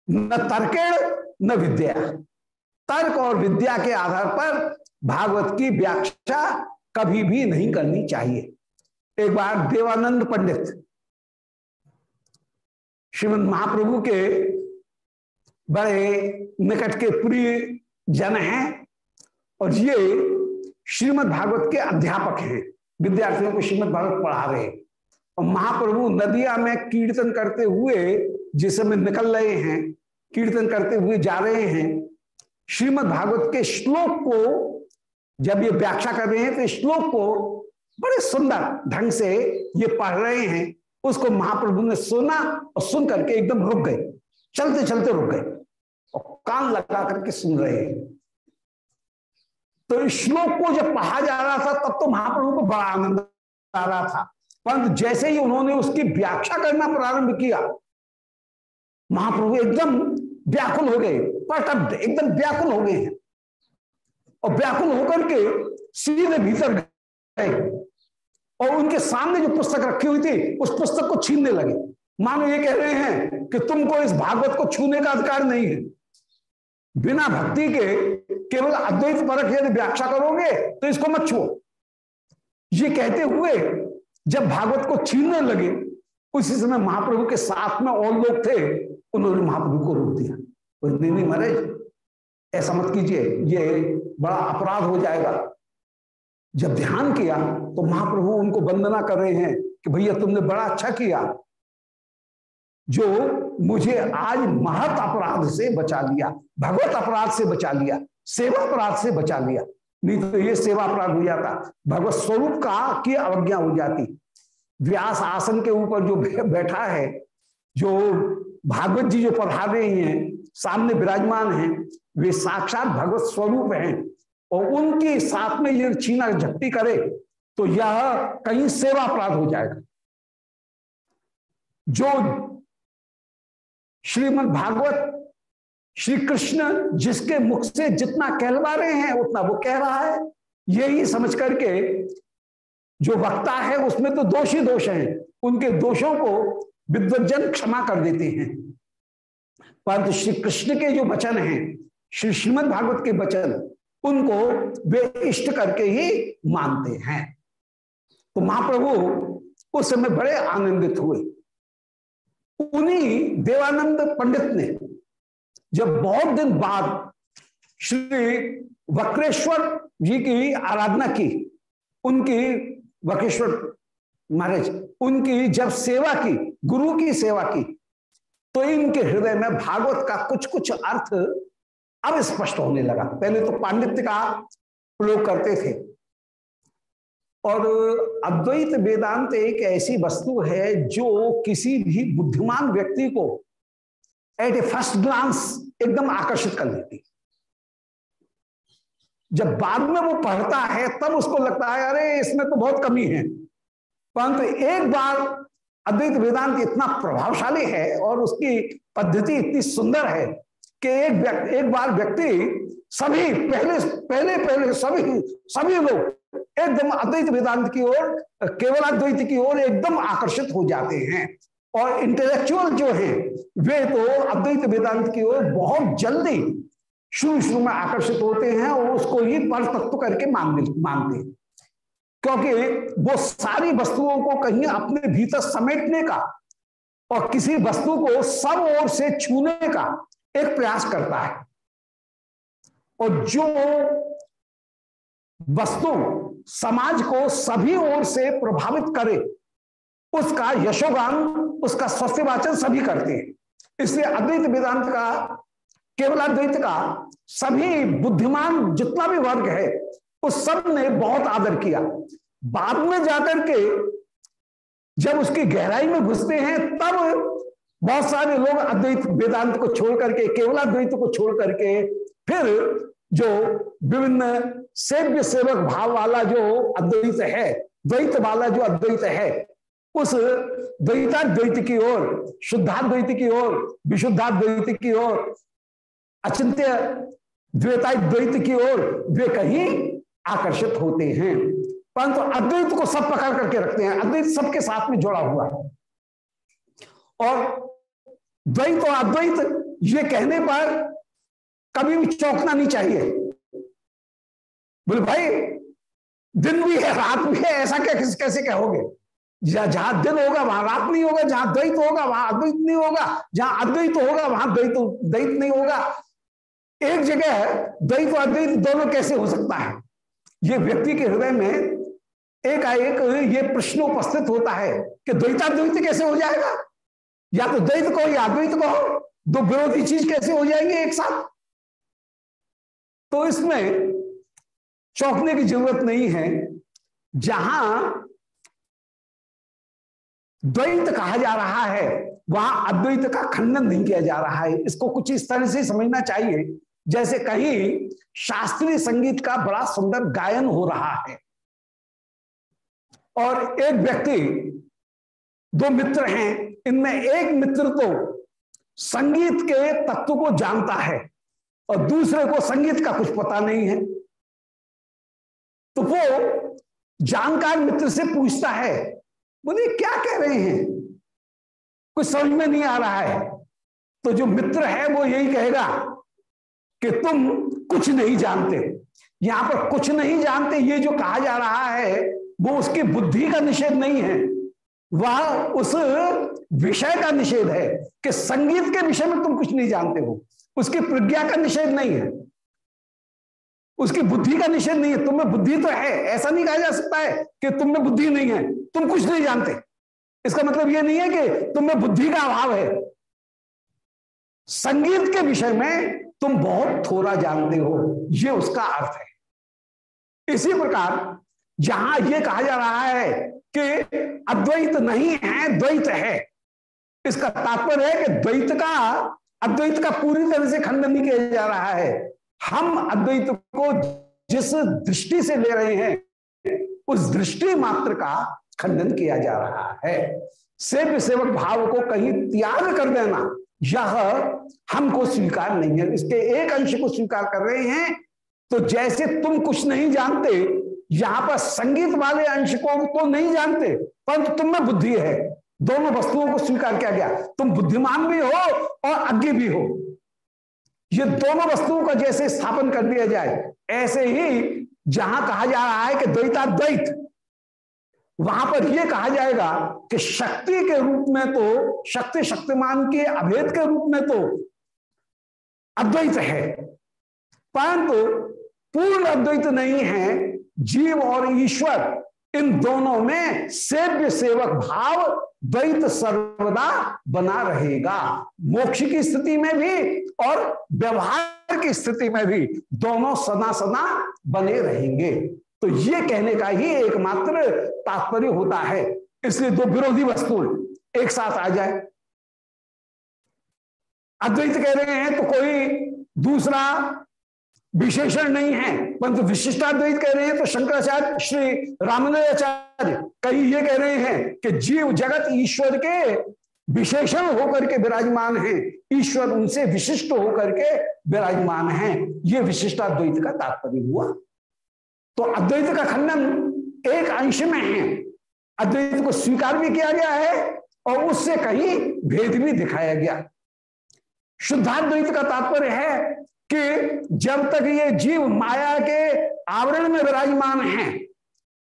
न तर्केण, न विद्या। तर्क और विद्या के आधार पर भागवत की व्याख्या कभी भी नहीं करनी चाहिए। एक बार देवानंद पंडित श्रीमद महाप्रभु के बड़े निकट के प्रिय जन हैं और ये श्रीमद् भागवत के अध्यापक हैं। विद्यार्थियों को श्रीमद् भागवत पढ़ा रहे हैं। महाप्रभु नदिया में कीर्तन करते हुए जिस समय निकल रहे हैं, कीर्तन करते हुए जा रहे हैं, श्रीमद् भागवत के श्लोक को जब ये व्याख्या कर रहे हैं तो श्लोक को बड़े सुंदर ढंग से ये पढ़ रहे हैं। उसको महाप्रभु ने सुना और सुन करके एकदम रुक गए। चलते चलते रुक गए और कान लगा करके सुन रहे हैं। तो इस श्लोक को जब पढ़ा जा रहा था, तब तो महाप्रभु को बड़ा आनंद आ रहा था। परंतु जैसे ही उन्होंने उसकी व्याख्या करना प्रारंभ किया, महाप्रभु एकदम व्याकुल हो गए पटब एकदम व्याकुल हो गए हैं। और व्याकुल होकर के सीधे भीतर गए। और उनके सामने जो पुस्तक रखी हुई थी, उस पुस्तक को छीनने लगे। मानो ये कह रहे हैं कि तुमको इस भागवत को छूने का अधिकार नहीं है। बिना भक्ति के केवल अद्वैत परक यदि व्याख्या करोगे तो इसको मत छुओ। ये कहते हुए जब भागवत को छीनने लगे, उसी समय महाप्रभु के साथ में और लोग थे, उन्होंने महाप्रभु को रोक दिया। नहीं नहीं महाराज, ऐसा मत कीजिए, ये बड़ा अपराध हो जाएगा। जब ध्यान किया तो महाप्रभु उनको वंदना कर रहे हैं कि भैया, तुमने बड़ा अच्छा किया, जो मुझे आज महत अपराध से बचा लिया, भगवत अपराध से बचा लिया, सेवा अपराध से बचा लिया। नहीं तो ये सेवा अपराध हो जाता। भगवत स्वरूप का की अवज्ञा हो जाती। व्यास आसन के ऊपर जो बैठा है, जो भागवत जी जो पढ़ा रहे हैं, सामने विराजमान हैं, वे साक्षात भगवत स्वरूप हैं और उनके साथ में ये छीना झपटी करे तो यह कहीं सेवा अपराध हो जाएगा। जो श्रीमद भागवत श्री कृष्ण जिसके मुख से जितना कहलवा रहे हैं, उतना वो कह रहा है। यही समझ करके जो वक्ता है, उसमें तो दोष ही दोष है। उनके दोषों को विद्वजन क्षमा कर देते हैं। परंतु श्री कृष्ण के जो वचन हैं, श्री श्रीमद भागवत के वचन, उनको वे इष्ट करके ही मानते हैं। तो महाप्रभु उस समय बड़े आनंदित हुए। उन्हीं देवानंद पंडित ने जब बहुत दिन बाद श्री वक्रेश्वर जी की आराधना की, उनकी वक्रेश्वर महाराज, उनकी जब सेवा की, गुरु की सेवा की तो इनके हृदय में भागवत का कुछ कुछ अर्थ अब स्पष्ट होने लगा। पहले तो पांडित्य का प्रयोग करते थे। और अद्वैत वेदांत एक ऐसी वस्तु है जो किसी भी बुद्धिमान व्यक्ति को एट ए फ़र्स्ट ग्लांस एकदम आकर्षित कर लेती जब बाद में वो पढ़ता है, तब उसको लगता है, अरे, इसमें तो बहुत कमी है। परंतु एक बार अद्वैत वेदांत इतना प्रभावशाली है और उसकी पद्धति इतनी सुंदर है कि एक व्यक्ति, एक बार व्यक्ति, सभी, पहले पहले पहले, सभी सभी लोग एकदम अद्वैत वेदांत की ओर, केवल अद्वैत की ओर एकदम आकर्षित हो जाते हैं। और इंटेलेक्चुअल जो है, वे तो अद्वैत वेदांत की ओर बहुत जल्दी शुरू शुरू में आकर्षित होते हैं और उसको ही पर तत्व करके मान मानते हैं। क्योंकि वो सारी वस्तुओं को कहीं अपने भीतर समेटने का और किसी वस्तु को सब ओर से छूने का एक प्रयास करता है। और जो वस्तु समाज को सभी ओर से प्रभावित करे उसका यशोगान, उसका स्वस्थ वाचन सभी करते हैं। इसलिए अद्वैत वेदांत का, केवल अद्वैत का सभी बुद्धिमान जितना भी वर्ग है, उस सबने बहुत आदर किया। बाद में जाकर के जब उसकी गहराई में घुसते हैं, तब बहुत सारे लोग अद्वैत वेदांत को छोड़ करके, केवल अद्वैत को छोड़ करके, फिर जो विभिन्न सेव्य सेवक भाव वाला जो अद्वैत है, द्वैत वाला जो अद्वैत है उस द्वैताद्वैत की ओर शुद्धाद्वैत की ओर विशुद्धाद्वैत की ओर, अचिंत्य द्वैताद्वैत की ओर वे कहीं आकर्षित होते हैं। परंतु अद्वैत को सब पकड़ करके रखते हैं। अद्वैत सबके साथ में जुड़ा हुआ है। और द्वैत और अद्वैत, ये कहने पर कभी भी चौंकना नहीं चाहिए। बोले, भाई, दिन भी है, रात भी है, ऐसा क्या, कैसे कहोगे जहाँ दिन होगा, वहाँ रात नहीं होगा, जहाँ द्वैत होगा, वहाँ अद्वैत नहीं होगा, जहाँ अद्वैत होगा, वहाँ द्वैत द्वैत नहीं होगा। एक जगह द्वैत और अद्वैत दोनों कैसे हो सकता है? ये व्यक्ति के हृदय में एक एक ये प्रश्न उपस्थित होता है कि द्वैताद्वैत कैसे हो जाएगा? या तो द्वैत को, या अद्वैत को, दो विरोधी चीज़ कैसे हो जाएँगे एक साथ? तो इसमें चौंकने की ज़रूरत नहीं है। जहाँ द्वैत कहा जा रहा है, वहाँ अद्वैत का खंडन नहीं किया जा रहा है। इसको कुछ इस तरह से समझना चाहिए, जैसे कहीं शास्त्रीय संगीत का बड़ा सुंदर गायन हो रहा है। और एक व्यक्ति, दो मित्र हैं, इनमें एक मित्र तो संगीत के तत्व को जानता है और दूसरे को संगीत का कुछ पता नहीं है। तो वो जानकार मित्र से पूछता है बोले क्या कह रहे हैं? कुछ समझ में नहीं आ रहा है। तो जो मित्र है, वो यही कहेगा कि तुम कुछ नहीं जानते। यहाँ पर कुछ नहीं जानते, ये जो कहा जा रहा है, वो उसकी बुद्धि का निषेध नहीं है। वह उस विषय का निषेध है कि संगीत के विषय में तुम कुछ नहीं जानते हो। उसकी प्रज्ञा का निषेध नहीं है। उसकी बुद्धि का निषेध नहीं है। तुम्हें बुद्धि तो है। ऐसा नहीं कहा जा सकता है कि तुम में बुद्धि नहीं है। तुम कुछ नहीं जानते। इसका मतलब यह नहीं है कि तुम में बुद्धि का अभाव है। संगीत के विषय में तुम बहुत थोड़ा जानते हो यह उसका अर्थ है। इसी प्रकार, जहाँ यह कहा जा रहा है कि अद्वैत नहीं है, द्वैत है। इसका तात्पर्य है कि द्वैत का, अद्वैत का पूरी तरह से खंडन नहीं किया जा रहा है। हम अद्वैत को जिस दृष्टि से ले रहे हैं, उस दृष्टि मात्र का खंडन किया जा रहा है। सेव्य सेवक भाव को कहीं त्याग कर देना, यह हमको स्वीकार नहीं है। इसके एक अंश को स्वीकार कर रहे हैं तो जैसे तुम कुछ नहीं जानते, यहाँ पर संगीत वाले अंश को तो नहीं जानते, परंतु तुम में बुद्धि है। दोनों वस्तुओं को स्वीकार किया गया। तुम बुद्धिमान भी हो और अज्ञ भी हो। ये दोनों वस्तुओं का जैसे स्थापन कर दिया जाए, ऐसे ही जहाँ कहा जा रहा है कि द्वैताद्वैत वहाँ पर यह कहा जाएगा कि शक्ति के रूप में तो शक्ति शक्तिमान के अभेद के रूप में तो अद्वैत है। परंतु पूर्ण अद्वैत नहीं है, जीव और ईश्वर, इन दोनों में सेव्य सेवक भाव द्वैत सर्वदा बना रहेगा। मोक्ष की स्थिति में भी और व्यवहार की स्थिति में भी दोनों सदा सदा बने रहेंगे। तो ये कहने का ही एकमात्र तात्पर्य होता है। इसलिए दो विरोधी वस्तुएँ एक साथ आ जाए। अद्वैत कह रहे हैं तो कोई दूसरा विशेषण नहीं है, परंतु विशिष्टाद्वैत कह रहे हैं तो शंकराचार्य, श्री रामाचार्य कहीं ये कह रहे हैं कि जीव जगत ईश्वर के विशेषण होकर के विराजमान है। ईश्वर उनसे विशिष्ट होकर के विराजमान है। ये विशिष्टाद्वैत का तात्पर्य हुआ। तो अद्वैत का खंडन एक अंश में है। अद्वैत को स्वीकार भी किया गया है और उससे कहीं भेद भी दिखाया गया। शुद्धाद्वैत का तात्पर्य है कि जब तक ये जीव माया के आवरण में विराजमान है,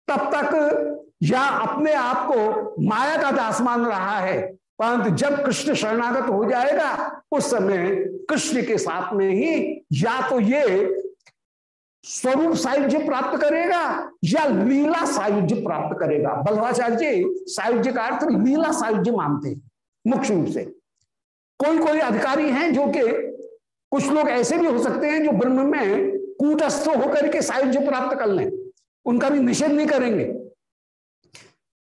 तब तक या अपने आप को माया का दास मान रहा है। परंतु जब कृष्ण शरणागत हो जाएगा, उस समय कृष्ण के साथ में ही या तो ये स्वरूप सायुज्य प्राप्त करेगा या लीला सायुज्य प्राप्त करेगा? बल्लाचार्य जी, सायुज्य का अर्थ लीला सायुज्य मानते हैं, मुख्य रूप से। कोई कोई अधिकारी हैं जो कि कुछ लोग ऐसे भी हो सकते हैं जो ब्रह्म में कूटस्थ होकर के सायुज्य प्राप्त कर लें। उनका भी निषेध नहीं करेंगे।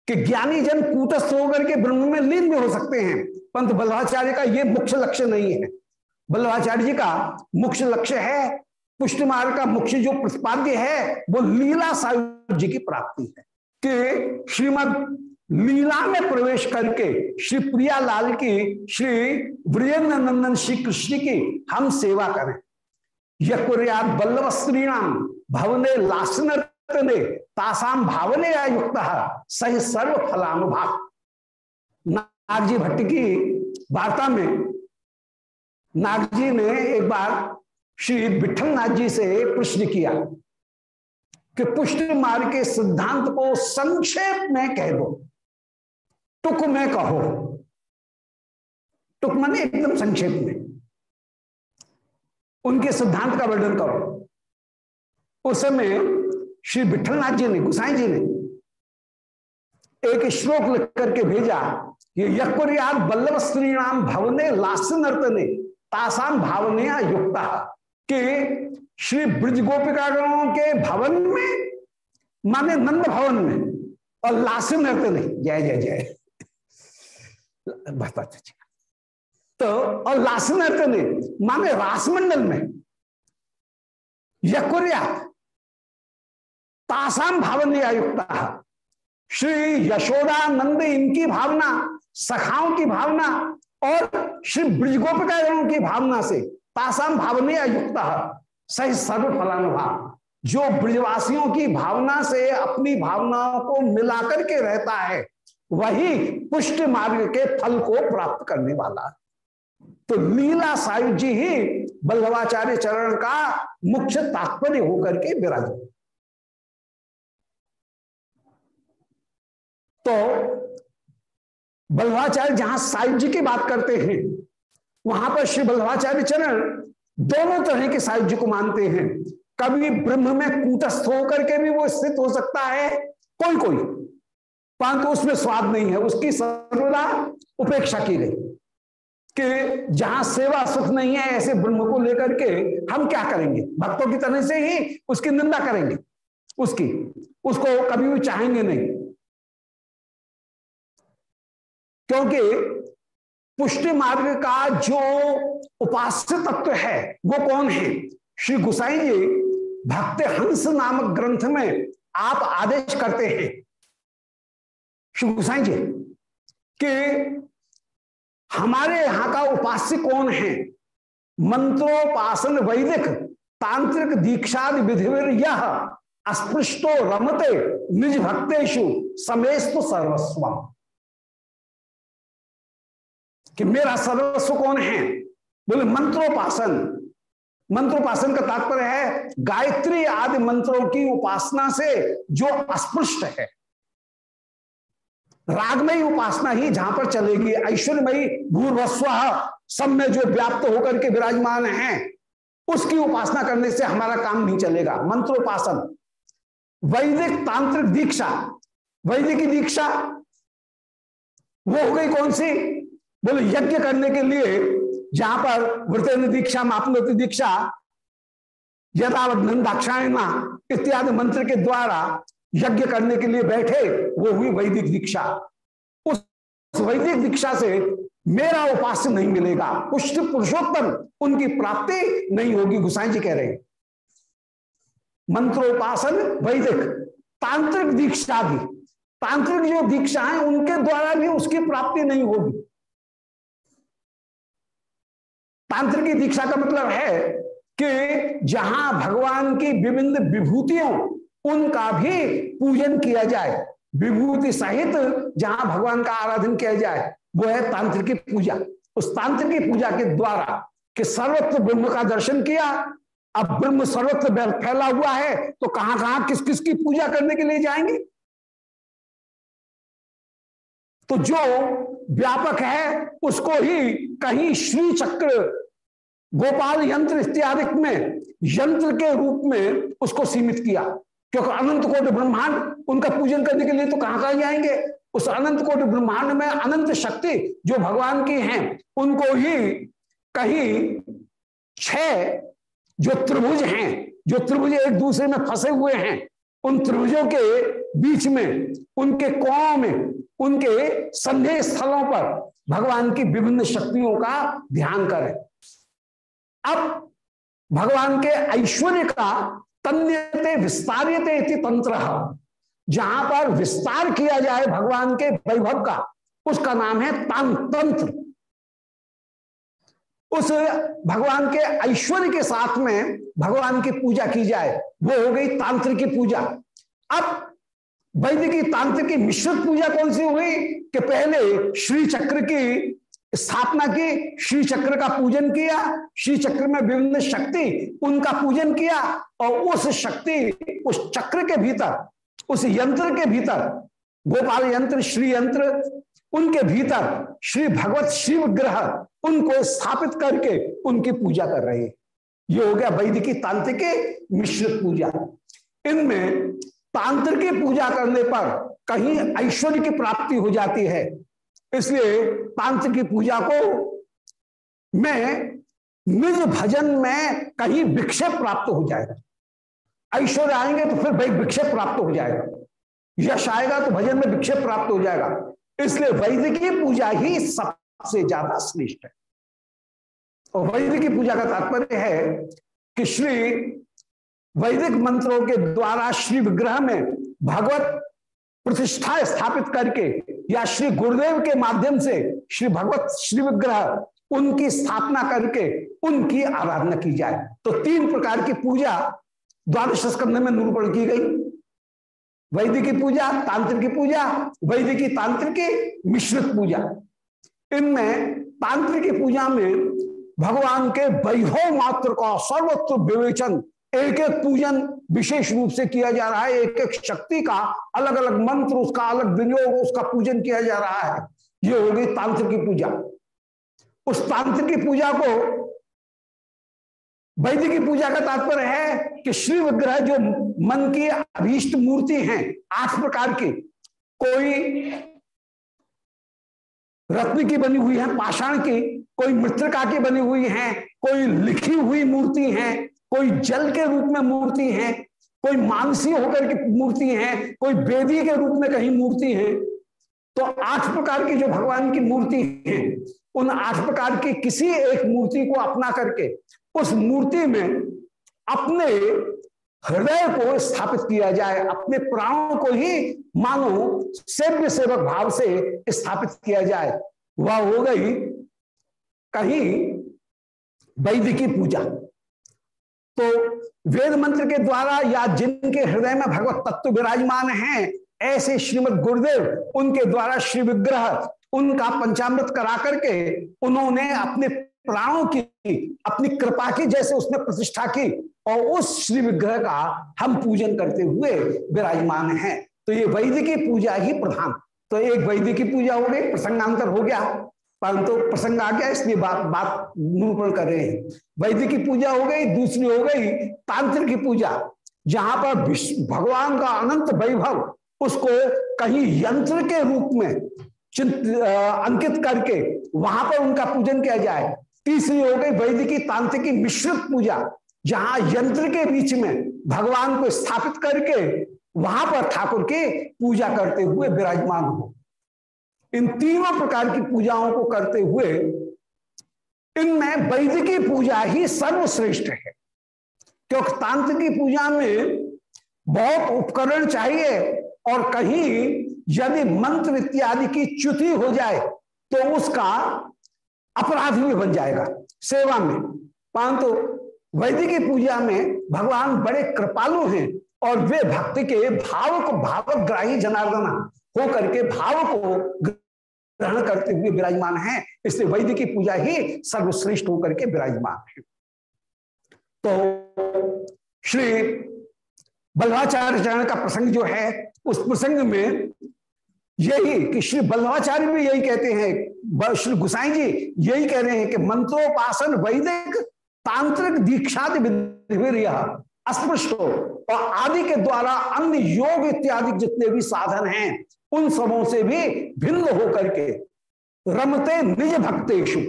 कि ज्ञानी जन कूटस्थ होकर के ब्रह्म में लीन भी हो सकते हैं, परंतु बल्लाचार्य का यह मुख्य लक्ष्य नहीं है। बल्लाचार्य जी का मुख्य लक्ष्य है पुष्टि मार्ग का मुख्य जो प्रतिपाद्य है, वो लीला सायुज्य की प्राप्ति है। कि श्रीमद लीला में प्रवेश करके श्री प्रिया लाल की, श्री वीरेंद्र नंदन श्री कृष्ण की हम सेवा करें। यकुर्याद बल्लभ स्त्रीणाम भवने लासनर्तने तासाम भावने युक्त सही सर्व फलानुभाग नागजी भट्ट की वार्ता में, नागजी ने एक बार श्री विठलनाथ जी से प्रश्न किया कि पुष्ट मार्ग के सिद्धांत को संक्षेप में कह दो। टुक में कहो। टुक माने एकदम संक्षेप में। उनके सिद्धांत का वर्णन करो। उस समय श्री विठलनाथ जी ने, गुसाई जी ने एक श्लोक लिख करके भेजा ये यकुर्याद बल्लभ स्त्री नाम भवने लास नर्तने तासाम भावने युक्ता। कि श्री ब्रज गोपिकागणों के भवन में, माने नंद भवन में, और लास नर्तने जय जय जय। बता तो और लास नर्तने माने रासमंडल में, यकुर्या, तासाम भावने युक्ता श्री यशोदा नंद इनकी भावना, सखाओं की भावना, और श्री ब्रजगोपिकागणों की भावना से तासाम भावने युक्त सही सर्व फलानुभाव जो ब्रजवासियों की भावना से अपनी भावनाओं को मिलाकर के रहता है, वही पुष्ट मार्ग के फल को प्राप्त करने वाला तो लीला सायु जी ही बल्लभाचार्य चरण का मुख्य तात्पर्य होकर के विराजित तो बल्लभाचार्य जहाँ साहिब जी की बात करते हैं वहाँ पर श्री बल्लभाचार्य चरण दोनों तरह के साहिब जी को मानते हैं। कभी ब्रह्म में कूटस्थ होकर के भी वो स्थित हो सकता है। कोई कोई। परंतु उसमें स्वाद नहीं है। उसकी सर्वदा उपेक्षा की गई कि जहाँ सेवा सुख नहीं है, ऐसे ब्रह्म को लेकर के हम क्या करेंगे? भक्तों की तरह से ही उसकी निंदा करेंगे। उसकी, उसको कभी भी चाहेंगे नहीं। क्योंकि पुष्टि मार्ग का जो उपास्य तत्व है, वो कौन है? श्री गुसाई जी, भक्त हंस नामक ग्रंथ में आप आदेश करते हैं। श्री गुसाई जी, कि हमारे यहाँ का उपास्य कौन है? मंत्रोपासन वैदिक, तांत्रिक दीक्षा विधिवीर यह, अस्पृष्टो रमते, निज भक्तेशु समेस्त सर्वस्वम। कि मेरा सर्वस्व कौन है। बोले, मंत्रोपासन। मंत्रोपासन का तात्पर्य है, गायत्री आदि मंत्रों की उपासना से जो अस्पृष्ट है। रागमयी उपासना ही जहाँ पर चलेगी, ऐश्वर्यमयी भूर्वस्व सब में जो व्याप्त होकर के विराजमान है, उसकी उपासना करने से हमारा काम नहीं चलेगा। मंत्रोपासन। वैदिक तांत्रिक दीक्षा। वैदिक दीक्षा, वो हो गई कौन सी? बोले, यज्ञ करने के लिए जहाँ पर वृतेन्द्र दीक्षा मापनोति दीक्षा, यथावत दाक्षायणा इत्यादि मंत्र के द्वारा यज्ञ करने के लिए बैठे, वो हुई वैदिक दीक्षा। उस वैदिक दीक्षा से मेरा उपास्य नहीं मिलेगा। पुष्ट पुरुषोत्तम उनकी प्राप्ति नहीं होगी, गुसाई जी कह रहे मंत्रोपासन वैदिक, तांत्रिक दीक्षा भी। तांत्रिक जो दीक्षा है, उनके द्वारा भी उसकी प्राप्ति नहीं होगी। तांत्रिक दीक्षा का मतलब है कि जहाँ भगवान की विभिन्न विभूतियों, उनका भी पूजन किया जाए। विभूति सहित जहाँ भगवान का आराधन किया जाए, वो है तांत्रिक पूजा। उस तांत्रिक पूजा के द्वारा कि सर्वत्र ब्रह्म का दर्शन किया, अब ब्रह्म सर्वत्र फैला हुआ है तो कहाँ कहाँ किस किस की पूजा करने के लिए जाएँगे? तो जो व्यापक है, उसको ही कहीं श्री चक्र गोपाल यंत्र इत्यादि में, यंत्र के रूप में उसको सीमित किया। क्योंकि अनंत कोट ब्रह्मांड, उनका पूजन करने के लिए तो कहाँ कहाँ जाएँगे उस अनंत कोट ब्रह्मांड में अनंत शक्ति जो भगवान की हैं, उनको ही कहीं छह जो त्रिभुज हैं, जो त्रिभुज एक दूसरे में फंसे हुए हैं, उन त्रिभुजों के बीच में, उनके कोणों में, उनके संदेह स्थलों पर भगवान की विभिन्न शक्तियों का ध्यान करें। अब भगवान के ऐश्वर्य का तन्यते विस्तारित तंत्र। जहाँ पर विस्तार किया जाए भगवान के वैभव का, उसका नाम है तान तंत्र। उस भगवान के ऐश्वर्य के साथ में भगवान की पूजा की जाए, वो हो गई तांत्रिक की पूजा। अब वैदिकी तांत्रिक की मिश्रित पूजा कौन सी हुई कि पहले श्री चक्र की स्थापना की, श्री चक्र का पूजन किया, श्री चक्र में विभिन्न शक्ति उनका पूजन किया और उस शक्ति, उस चक्र के भीतर, उस यंत्र के भीतर, गोपाल यंत्र, श्री यंत्र, उनके भीतर श्री भगवत शिव ग्रह उनको स्थापित करके उनकी पूजा कर रहे ये हो गया वैदिकी तांत्रिक मिश्रित पूजा। इनमें तांत्रिक पूजा करने पर कहीं ऐश्वर्य की प्राप्ति हो जाती है। इसलिए पाँच की पूजा को मैं निज भजन में कहीं विक्षेप प्राप्त हो जाएगा। ऐश्वर्य आएँगे तो फिर भाई विक्षेप प्राप्त हो जाएगा। यश आएगा तो भजन में विक्षेप प्राप्त हो जाएगा। इसलिए वैदिकी पूजा ही सबसे ज़्यादा श्रेष्ठ है। और वैदिकी पूजा का तात्पर्य है कि श्री वैदिक मंत्रों के द्वारा श्री विग्रह में भगवत प्रतिष्ठा स्थापित करके या श्री गुरुदेव के माध्यम से श्री भगवत श्री विग्रह उनकी स्थापना करके उनकी आराधना की जाए। तो तीन प्रकार की पूजा द्वादश स्कंध में निरूपण की गई। वैदिकी पूजा, तांत्रिक की पूजा, वैदिकी तांत्रिक मिश्रित पूजा। इनमें तांत्रिक पूजा में भगवान के वैभव मात्र का सर्वत्र विवेचन एक एक पूजन विशेष रूप से किया जा रहा है, एक एक शक्ति का अलग अलग मंत्र, उसका अलग विनियोग, उसका पूजन किया जा रहा है। ये हो गई तांत्रिक पूजा। उस तांत्र की पूजा को वैदिकी पूजा का तात्पर्य है कि श्री विग्रह जो मन की अभीष्ट मूर्ति हैं, आठ प्रकार की, कोई रत्न की बनी हुई है, पाषाण की, कोई मृतिका की बनी हुई है, कोई लिखी हुई मूर्ति है कोई जल के रूप में मूर्ति है, कोई मानसी होकर की मूर्ति है, कोई वेदी के रूप में कहीं मूर्ति है तो आठ प्रकार की जो भगवान की मूर्ति है, उन आठ प्रकार की किसी एक मूर्ति को अपना करके उस मूर्ति में अपने हृदय को स्थापित किया जाए, अपने प्राणों को ही मानो सेव्य सेवक भाव से स्थापित किया जाए, वह हो गई कहीं वैद्य की पूजा। तो वेद मंत्र के द्वारा या जिनके हृदय में भगवत तत्व विराजमान हैं, ऐसे श्रीमद गुरुदेव, उनके द्वारा श्री विग्रह, उनका पंचामृत करा करके उन्होंने अपने प्राणों की, अपनी कृपा की जैसे उसने प्रतिष्ठा की, और उस श्री विग्रह का हम पूजन करते हुए विराजमान हैं। तो ये वैदिकी पूजा ही प्रधान। तो एक वैदिकी पूजा हो गई, प्रसंगांतर हो गया। परंतु प्रसंग आ गया, इसलिए बात बात निरूपण कर रहे हैं। वैदिकी पूजा हो गई, दूसरी हो गई, तांत्रिक की पूजा, जहाँ पर भगवान का अनंत वैभव, उसको कहीं यंत्र के रूप में चिंत अंकित करके, वहाँ पर उनका पूजन किया जाए। तीसरी हो गई वैदिकी तांत्रिकी मिश्रित पूजा, जहाँ यंत्र के बीच में भगवान को स्थापित करके, वहाँ पर ठाकुर के पूजा करते हुए विराजमान हो। इन तीनों प्रकार की पूजाओं को करते हुए इनमें वैदिकी पूजा ही सर्वश्रेष्ठ है। क्योंकि तांत्रिकी पूजा में बहुत उपकरण चाहिए और कहीं यदि मंत्र इत्यादि की च्युति हो जाए तो उसका अपराध भी बन जाएगा सेवा में। परंतु वैदिकी पूजा में भगवान बड़े कृपालु हैं और वे भक्ति के भाव को भावग्राही जनार्दना हो करके भाव को ग्रहण करते हुए विराजमान है, इसलिए वैद्य की पूजा ही सर्वश्रेष्ठ होकर के विराजमान है। तो श्री बल्लाचार्य चरण का प्रसंग जो है, उस प्रसंग में यही कि श्री बल्लभाचार्य भी यही कहते हैं श्री गुसाई जी यही कह रहे हैं कि मंत्रोपासन वैदिक तांत्रिक दीक्षा अस्पृष्ट हो और आदि के द्वारा अन्य योग इत्यादि जितने भी साधन हैं उन सबों से भी भिन्न होकर के रमते निज भक्तेशु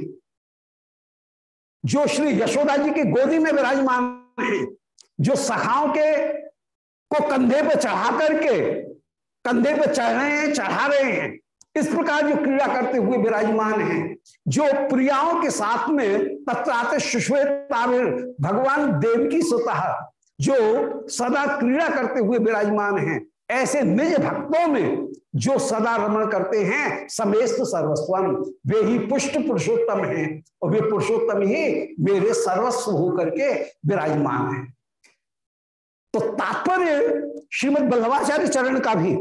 जो श्री यशोदा जी की गोदी में विराजमान है, जो सखाओं के को कंधे पर चढ़ा करके, कंधे पर चढ़ रहे हैं, चढ़ा रहे हैं, इस प्रकार जो क्रीड़ा करते हुए विराजमान हैं, जो प्रियाओं के साथ में तत्राते सुश्वेताविर भगवान देव की स्वतः, जो सदा क्रीड़ा करते हुए विराजमान हैं ऐसे निज भक्तों में जो सदा रमण करते हैं, समेस्त सर्वस्वम, वे ही पुष्ट पुरुषोत्तम हैं और वे पुरुषोत्तम ही मेरे सर्वस्व होकर के विराजमान हैं। तो तात्पर्य श्रीमद बल्लभाचार्य चरण का भी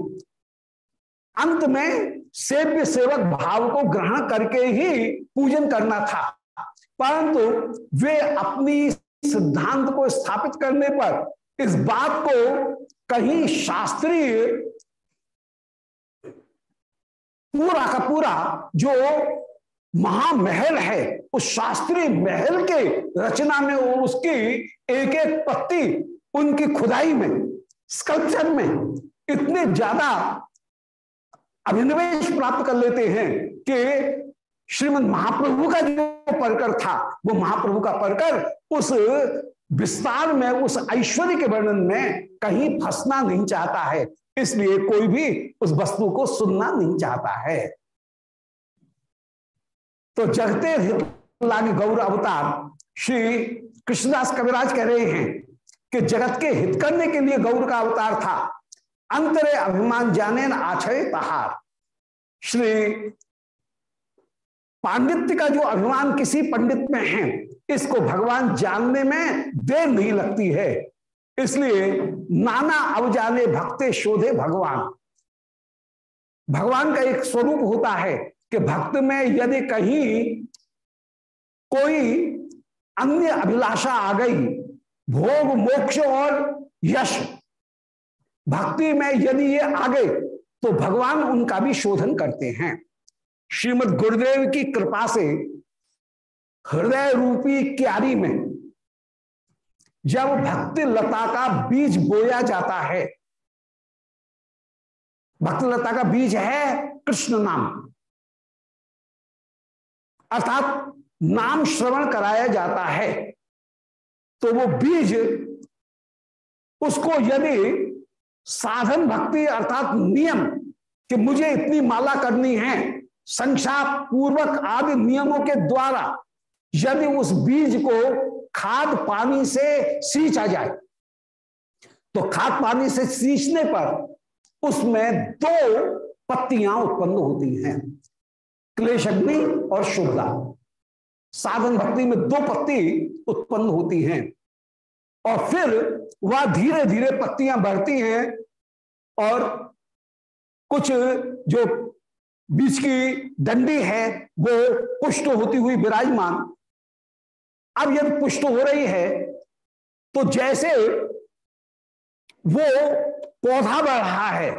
अंत में सेव्य सेवक भाव को ग्रहण करके ही पूजन करना था। परंतु वे अपनी सिद्धांत को स्थापित करने पर इस बात को कहीं शास्त्रीय पूरा का पूरा जो महामहल है, उस शास्त्रीय महल के रचना में, उसकी एक एक पत्ती उनकी खुदाई में स्कल्पचर में इतने ज़्यादा अभिनिवेश प्राप्त कर लेते हैं कि श्रीमद महाप्रभु का जो परकर था, वो महाप्रभु का परकर उस विस्तार में, उस ऐश्वर्य के वर्णन में कहीं फंसना नहीं चाहता है, इसलिए कोई भी उस वस्तु को सुनना नहीं चाहता है। तो जगते लागे गौर अवतार, श्री कृष्णदास कविराज कह रहे हैं कि जगत के हित करने के लिए गौर का अवतार था। अंतरे अभिमान जाने आछय तहार श्री पांडित्य का जो अभिमान किसी पंडित में है, इसको भगवान जानने में देर नहीं लगती है। इसलिए नाना अवजाने भक्ते शोधे भगवान। भगवान का एक स्वरूप होता है कि भक्त में यदि कहीं कोई अन्य अभिलाषा आ गई, भोग, मोक्ष और यश, भक्ति में यदि ये आ गए तो भगवान उनका भी शोधन करते हैं। श्रीमद गुरुदेव की कृपा से हृदय रूपी क्यारी में जब भक्ति लता का बीज बोया जाता है, भक्ति लता का बीज है कृष्ण नाम। अर्थात नाम श्रवण कराया जाता है तो वो बीज, उसको यदि साधन भक्ति अर्थात नियम कि मुझे इतनी माला करनी है संख्या पूर्वक आदि नियमों के द्वारा यदि उस बीज को खाद पानी से सींचा जाए। तो खाद पानी से सींचने पर उसमें दो पत्तियाँ उत्पन्न होती हैं, क्लेश अग्नि और शुभदा। साधन भक्ति में दो पत्ती उत्पन्न होती हैं और फिर वह धीरे धीरे पत्तियाँ बढ़ती हैं और कुछ जो बीच की डंडी है, वो पुष्ट होती हुई विराजमान अब यदि पुष्ट हो रही है तो जैसे वो पौधा बढ़ रहा है,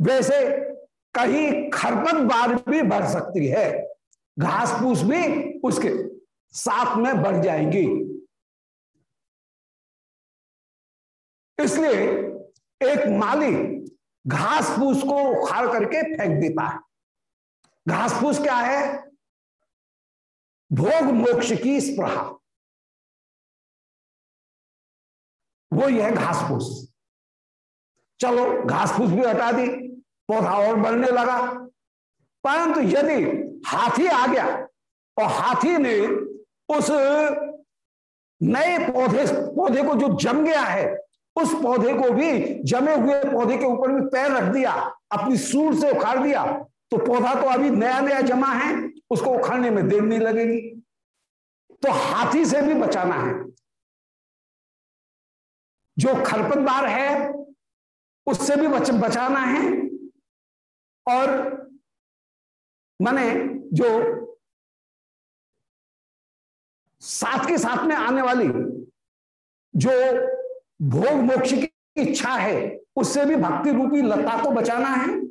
वैसे कहीं खरपत बार भी बढ़ सकती है घास फूस भी उसके साथ में बढ़ जाएँगी। इसलिए एक माली घास फूस को उखाड़ करके फेंक देता है। घास फूस क्या है? भोग मोक्ष की स्प्रहा। वो यह घास फूस चलो घास फूस भी हटा दी, पौधा और बढ़ने लगा। परंतु यदि हाथी आ गया और हाथी ने उस नए पौधे पौधे को जो जम गया है, उस पौधे को भी जमे हुए पौधे के ऊपर भी पैर रख दिया, अपनी सूर से उखाड़ दिया तो पौधा तो अभी नया नया जमा है। उसको उखाड़ने में देर नहीं लगेगी। तो हाथी से भी बचाना है। जो खरपतवार है उससे भी बच, बचाना है। और माने जो साथ के साथ में आने वाली जो भोग मोक्ष की इच्छा है उससे भी भक्ति रूपी लता को बचाना है।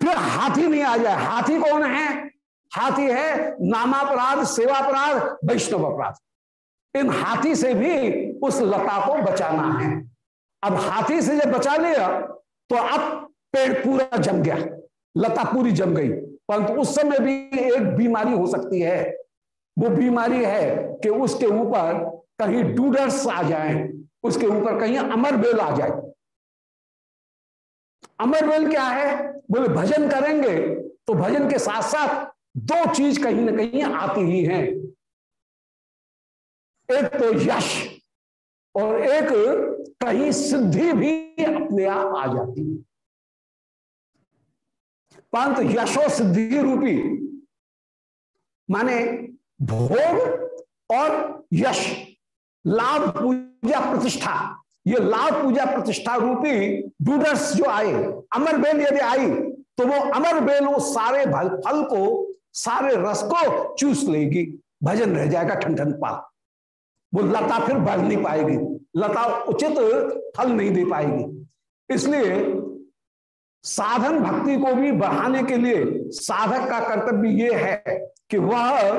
फिर हाथी नहीं आ जाए। हाथी कौन है? हाथी है, नामापराध, सेवापराध वैष्णव अपराध इन हाथी से भी उस लता को बचाना है। अब हाथी से जब बचा लिया तो अब पेड़ पूरा जम गया। लता पूरी जम गई। परंतु उस समय भी एक बीमारी हो सकती है। वो बीमारी है कि उसके ऊपर कहीं डूडर्स आ जाए, उसके ऊपर कहीं अमर बेल आ जाए। अमर बेल क्या है? बोले, भजन करेंगे तो भजन के साथ साथ दो चीज़ कहीं ना कहीं आती ही है। एक तो यश और एक कहीं सिद्धि भी अपने आप आ जाती है। परंतु यशो सिद्धि रूपी, माने भोग और यश, लाभ पूजा प्रतिष्ठा, ये लाभ पूजा प्रतिष्ठा रूपी डूडर्स जो आए, अमर बेल यदि आई तो वो अमर बेल वो सारे फल को सारे रस को चूस लेगी। भजन रह जाएगा ठन ठन पा। वो लता फिर बढ़ नहीं पाएगी। लता उचित फल नहीं दे पाएगी। इसलिए साधन भक्ति को भी बढ़ाने के लिए साधक का कर्तव्य ये है कि वह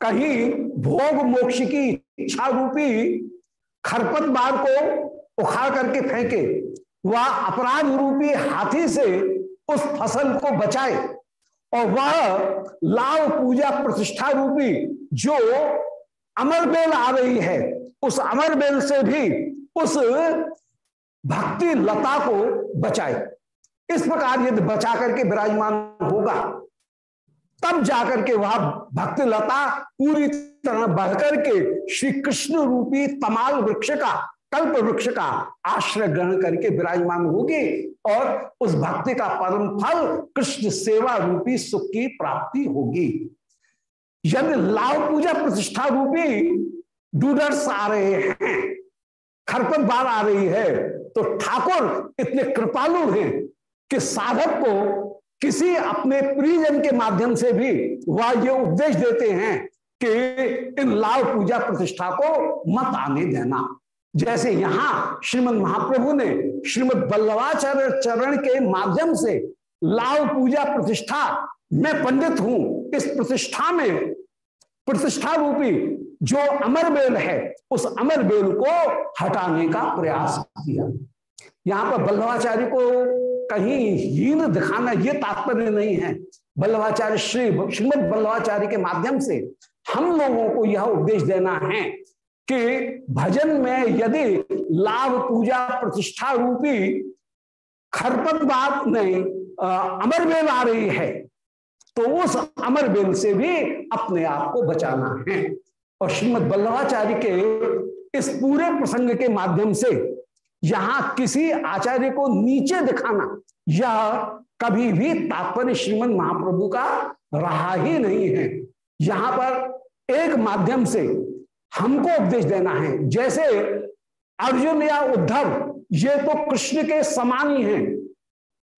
कहीं भोग मोक्ष की इच्छा रूपी खरपत बार को उखाड़ करके फेंके। वह अपराध रूपी हाथी से उस फ़सल को बचाए। और वह लाभ पूजा प्रतिष्ठा रूपी जो अमर बेल आ रही है, उस अमर बेल से भी उस भक्ति लता को बचाए। इस प्रकार यदि बचा करके विराजमान होगा, तब जाकर के वह भक्ति लता पूरी तरह बढ़कर के श्री कृष्ण रूपी तमाल वृक्ष का कल्प वृक्ष का आश्रय ग्रहण करके विराजमान होगी और उस भक्ति का परम फल कृष्ण सेवा रूपी सुख की प्राप्ति होगी। यदि लाभ पूजा प्रतिष्ठा रूपी डूडर्स आ रहे हैं, खरपत बार आ रही है तो ठाकुर इतने कृपालु हैं कि साधक को किसी अपने प्रियजन के माध्यम से भी वह ये उपदेश देते हैं कि इन लाभ पूजा प्रतिष्ठा को मत आने देना। जैसे यहाँ श्रीमद महाप्रभु ने श्रीमद बल्लवाचार्य चरण के माध्यम से लाभ पूजा प्रतिष्ठा मैं पंडित हूँ, इस प्रतिष्ठा में प्रतिष्ठा रूपी जो अमर बेल है, उस अमर बेल को हटाने का प्रयास किया। यहाँ पर बल्लवाचार्य को कहीं हीन दिखाना ये तात्पर्य नहीं है। बल्लवाचार्य श्री, श्रीमद बल्लवाचार्य के माध्यम से हम लोगों को यह उपदेश देना है कि भजन में यदि लाभ पूजा प्रतिष्ठा रूपी खरपत बात नहीं अमर बेल आ रही है तो उस अमर बेल से भी अपने आप को बचाना है। और श्रीमद बल्लभाचार्य के इस पूरे प्रसंग के माध्यम से यहाँ किसी आचार्य को नीचे दिखाना, यह कभी भी तात्पर्य श्रीमद महाप्रभु का रहा ही नहीं है। यहाँ पर एक माध्यम से हमको उपदेश देना है। जैसे अर्जुन या उद्धव, ये तो कृष्ण के समान ही। हैं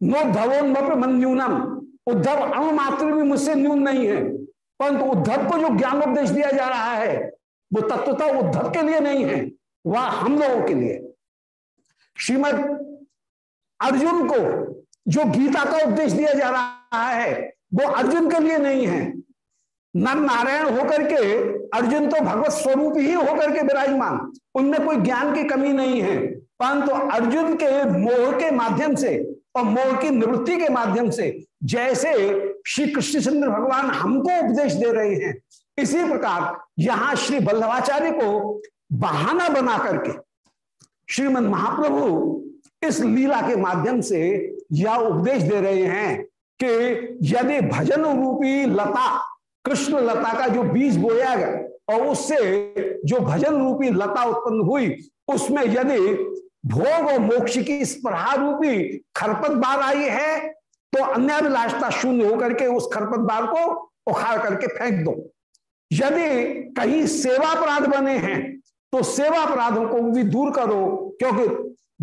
नोद्धवोन्मप मंजूनम उद्धव अणु मात्र भी मुझसे न्यून नहीं है। परंतु उद्धव को जो ज्ञान उपदेश दिया जा रहा है, वो तत्वता उद्धव के लिए नहीं है, वह हम लोगों के लिए। श्रीमद अर्जुन को जो गीता का उपदेश दिया जा रहा है, वो अर्जुन के लिए नहीं है। नर नारायण होकर के, अर्जुन तो भगवत स्वरूप ही होकर के विराजमान। उनमें कोई ज्ञान की कमी नहीं है। परंतु तो अर्जुन के मोह के माध्यम से और मोह की निवृत्ति के माध्यम से, जैसे श्री कृष्णचंद्र भगवान हमको उपदेश दे रहे हैं, इसी प्रकार यहाँ श्री बल्लभाचार्य को बहाना बना करके श्रीमद महाप्रभु इस लीला के माध्यम से यह उपदेश दे रहे हैं कि यदि भजन रूपी लता कृष्ण लता का जो बीज बोया गया और उससे जो भजन रूपी लता उत्पन्न हुई, उसमें यदि भोग और मोक्ष की स्पर्धा रूपी खरपत बार आई है तो अन्याभिलाषता शून्य होकर के उस खरपत बार को उखाड़ करके फेंक दो। यदि कहीं सेवा अपराध बने हैं तो सेवा अपराधों को भी दूर करो, क्योंकि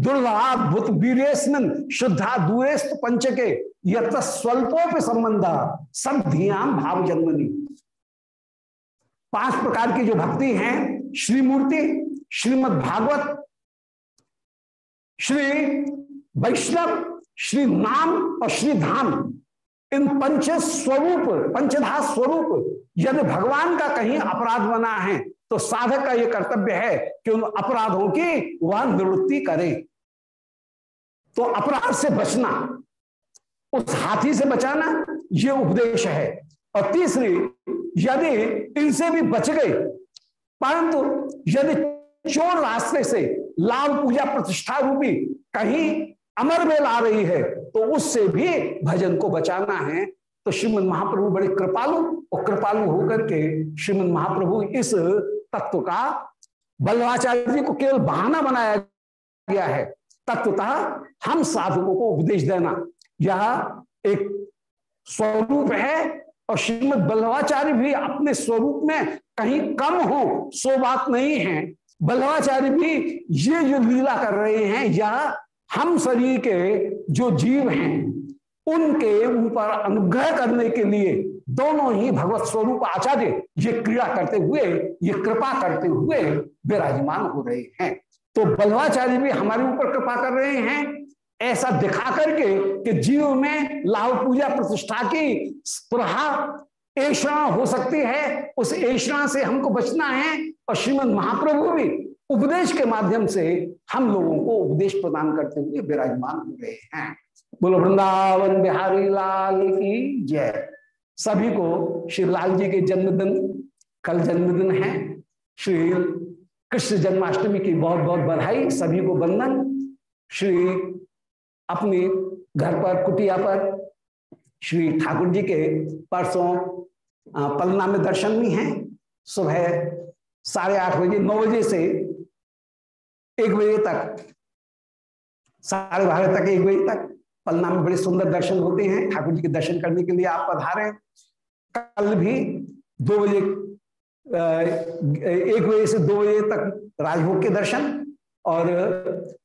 दुर्लभाभूत वीरेस्मिन शुद्धा दूरेस्त पंच के यत स्वल्पोप संबंध सब धियाम भाव जन्मनी पाँच प्रकार की जो भक्ति हैं, श्रीमूर्ति श्रीमद भागवत श्री वैष्णव, श्री नाम और श्री धाम, इन पंच स्वरूप पंचधा स्वरूप यदि भगवान का कहीं अपराध बना है तो साधक का यह कर्तव्य है कि उन अपराधों की वह निवृत्ति करे। तो अपराध से बचना, उस हाथी से बचाना यह उपदेश है। और तीसरी, यदि इनसे भी बच गए परंतु यदि चोर रास्ते से लाभ पूजा प्रतिष्ठा रूपी कहीं अमर बेल आ रही है तो उससे भी भजन को बचाना है। तो श्रीमद महाप्रभु बड़े कृपालु, और कृपालु होकर के श्रीमद महाप्रभु इस तत्व का बल्लवाचार्य जी को केवल बहाना बनाया गया है। तत्वतः हम साधकों को उपदेश देना। यह एक स्वरूप है और श्रीमद बल्लवाचार्य भी अपने स्वरूप में कहीं कम हो, सो बात नहीं है। बल्लवाचार्य भी ये जो लीला कर रहे हैं, यह हम शरीर के जो जीव हैं, उनके ऊपर अनुग्रह करने के लिए दोनों ही भगवत स्वरूप आचार्य ये क्रिया करते हुए, ये कृपा करते हुए विराजमान हो रहे हैं। तो बल्वाचार्य भी हमारे ऊपर कृपा कर रहे हैं। ऐसा दिखा करके कि जीव में लाभ पूजा प्रतिष्ठा की स्प्रहा ऐषणा हो सकती है। उस ऐषणा से हमको बचना है और श्रीमद महाप्रभु भी उपदेश के माध्यम से हम लोगों को उपदेश प्रदान करते हुए विराजमान हो रहे हैं। बोलो, वृंदावन बिहारी लाल की जय। सभी को श्री लाल जी के जन्मदिन, कल जन्मदिन है। श्री कृष्ण जन्माष्टमी की बहुत बहुत बधाई। सभी को बंधन श्री अपने घर पर, कुटिया पर, श्री ठाकुर जी के परसों पलना में दर्शन भी हैं। सुबह साढ़े आठ बजे, नौ बजे से एक बजे तक, साढ़े बारह तक एक बजे तक पलना में बड़े सुंदर दर्शन होते हैं। ठाकुर जी के दर्शन करने के लिए आप पधारे। कल भी दो बजे एक बजे से दो बजे तक राजभोग के दर्शन और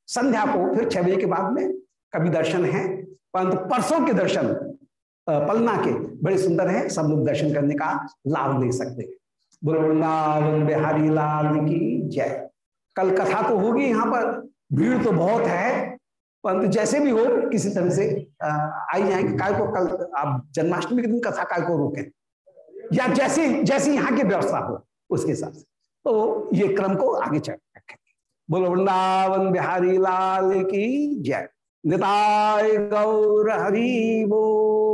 संध्या को फिर छह बजे के बाद में कभी दर्शन है। परंतु परसों के दर्शन पलना के बड़े सुंदर हैं। सब लोग दर्शन करने का लाभ ले सकते हैं। बिहारी लाल की जय। कल कथा तो होगी यहाँ पर। भीड़ तो बहुत है, परंतु जैसे भी हो, किसी तरह से आई जाएँगे काय को, कल आप जन्माष्टमी के दिन कथा काय को रोकें। या जैसी जैसी यहाँ की व्यवस्था हो, उसके हिसाब से। तो ये क्रम को आगे चढ़ रखें। बोलो, वृंदावन बिहारी लाल की जय। निताय गौर हरि वो।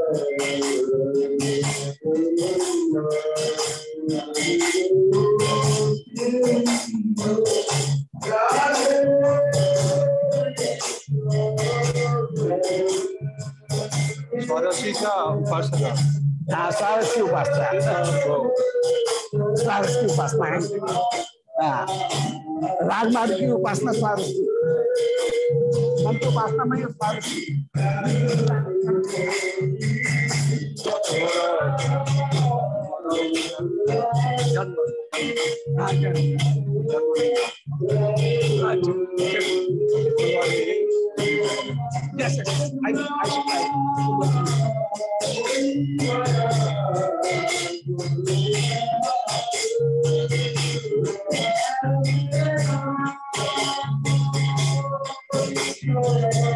स्वादशी का उपासना हाँ स्वारस की उपासना स्वारस की उपासना है हाँ राजमार्ग की उपासना स्वारस की मन की उपासना में स्वारस की जन्म हाँ जन्म Yes, yes, I, I.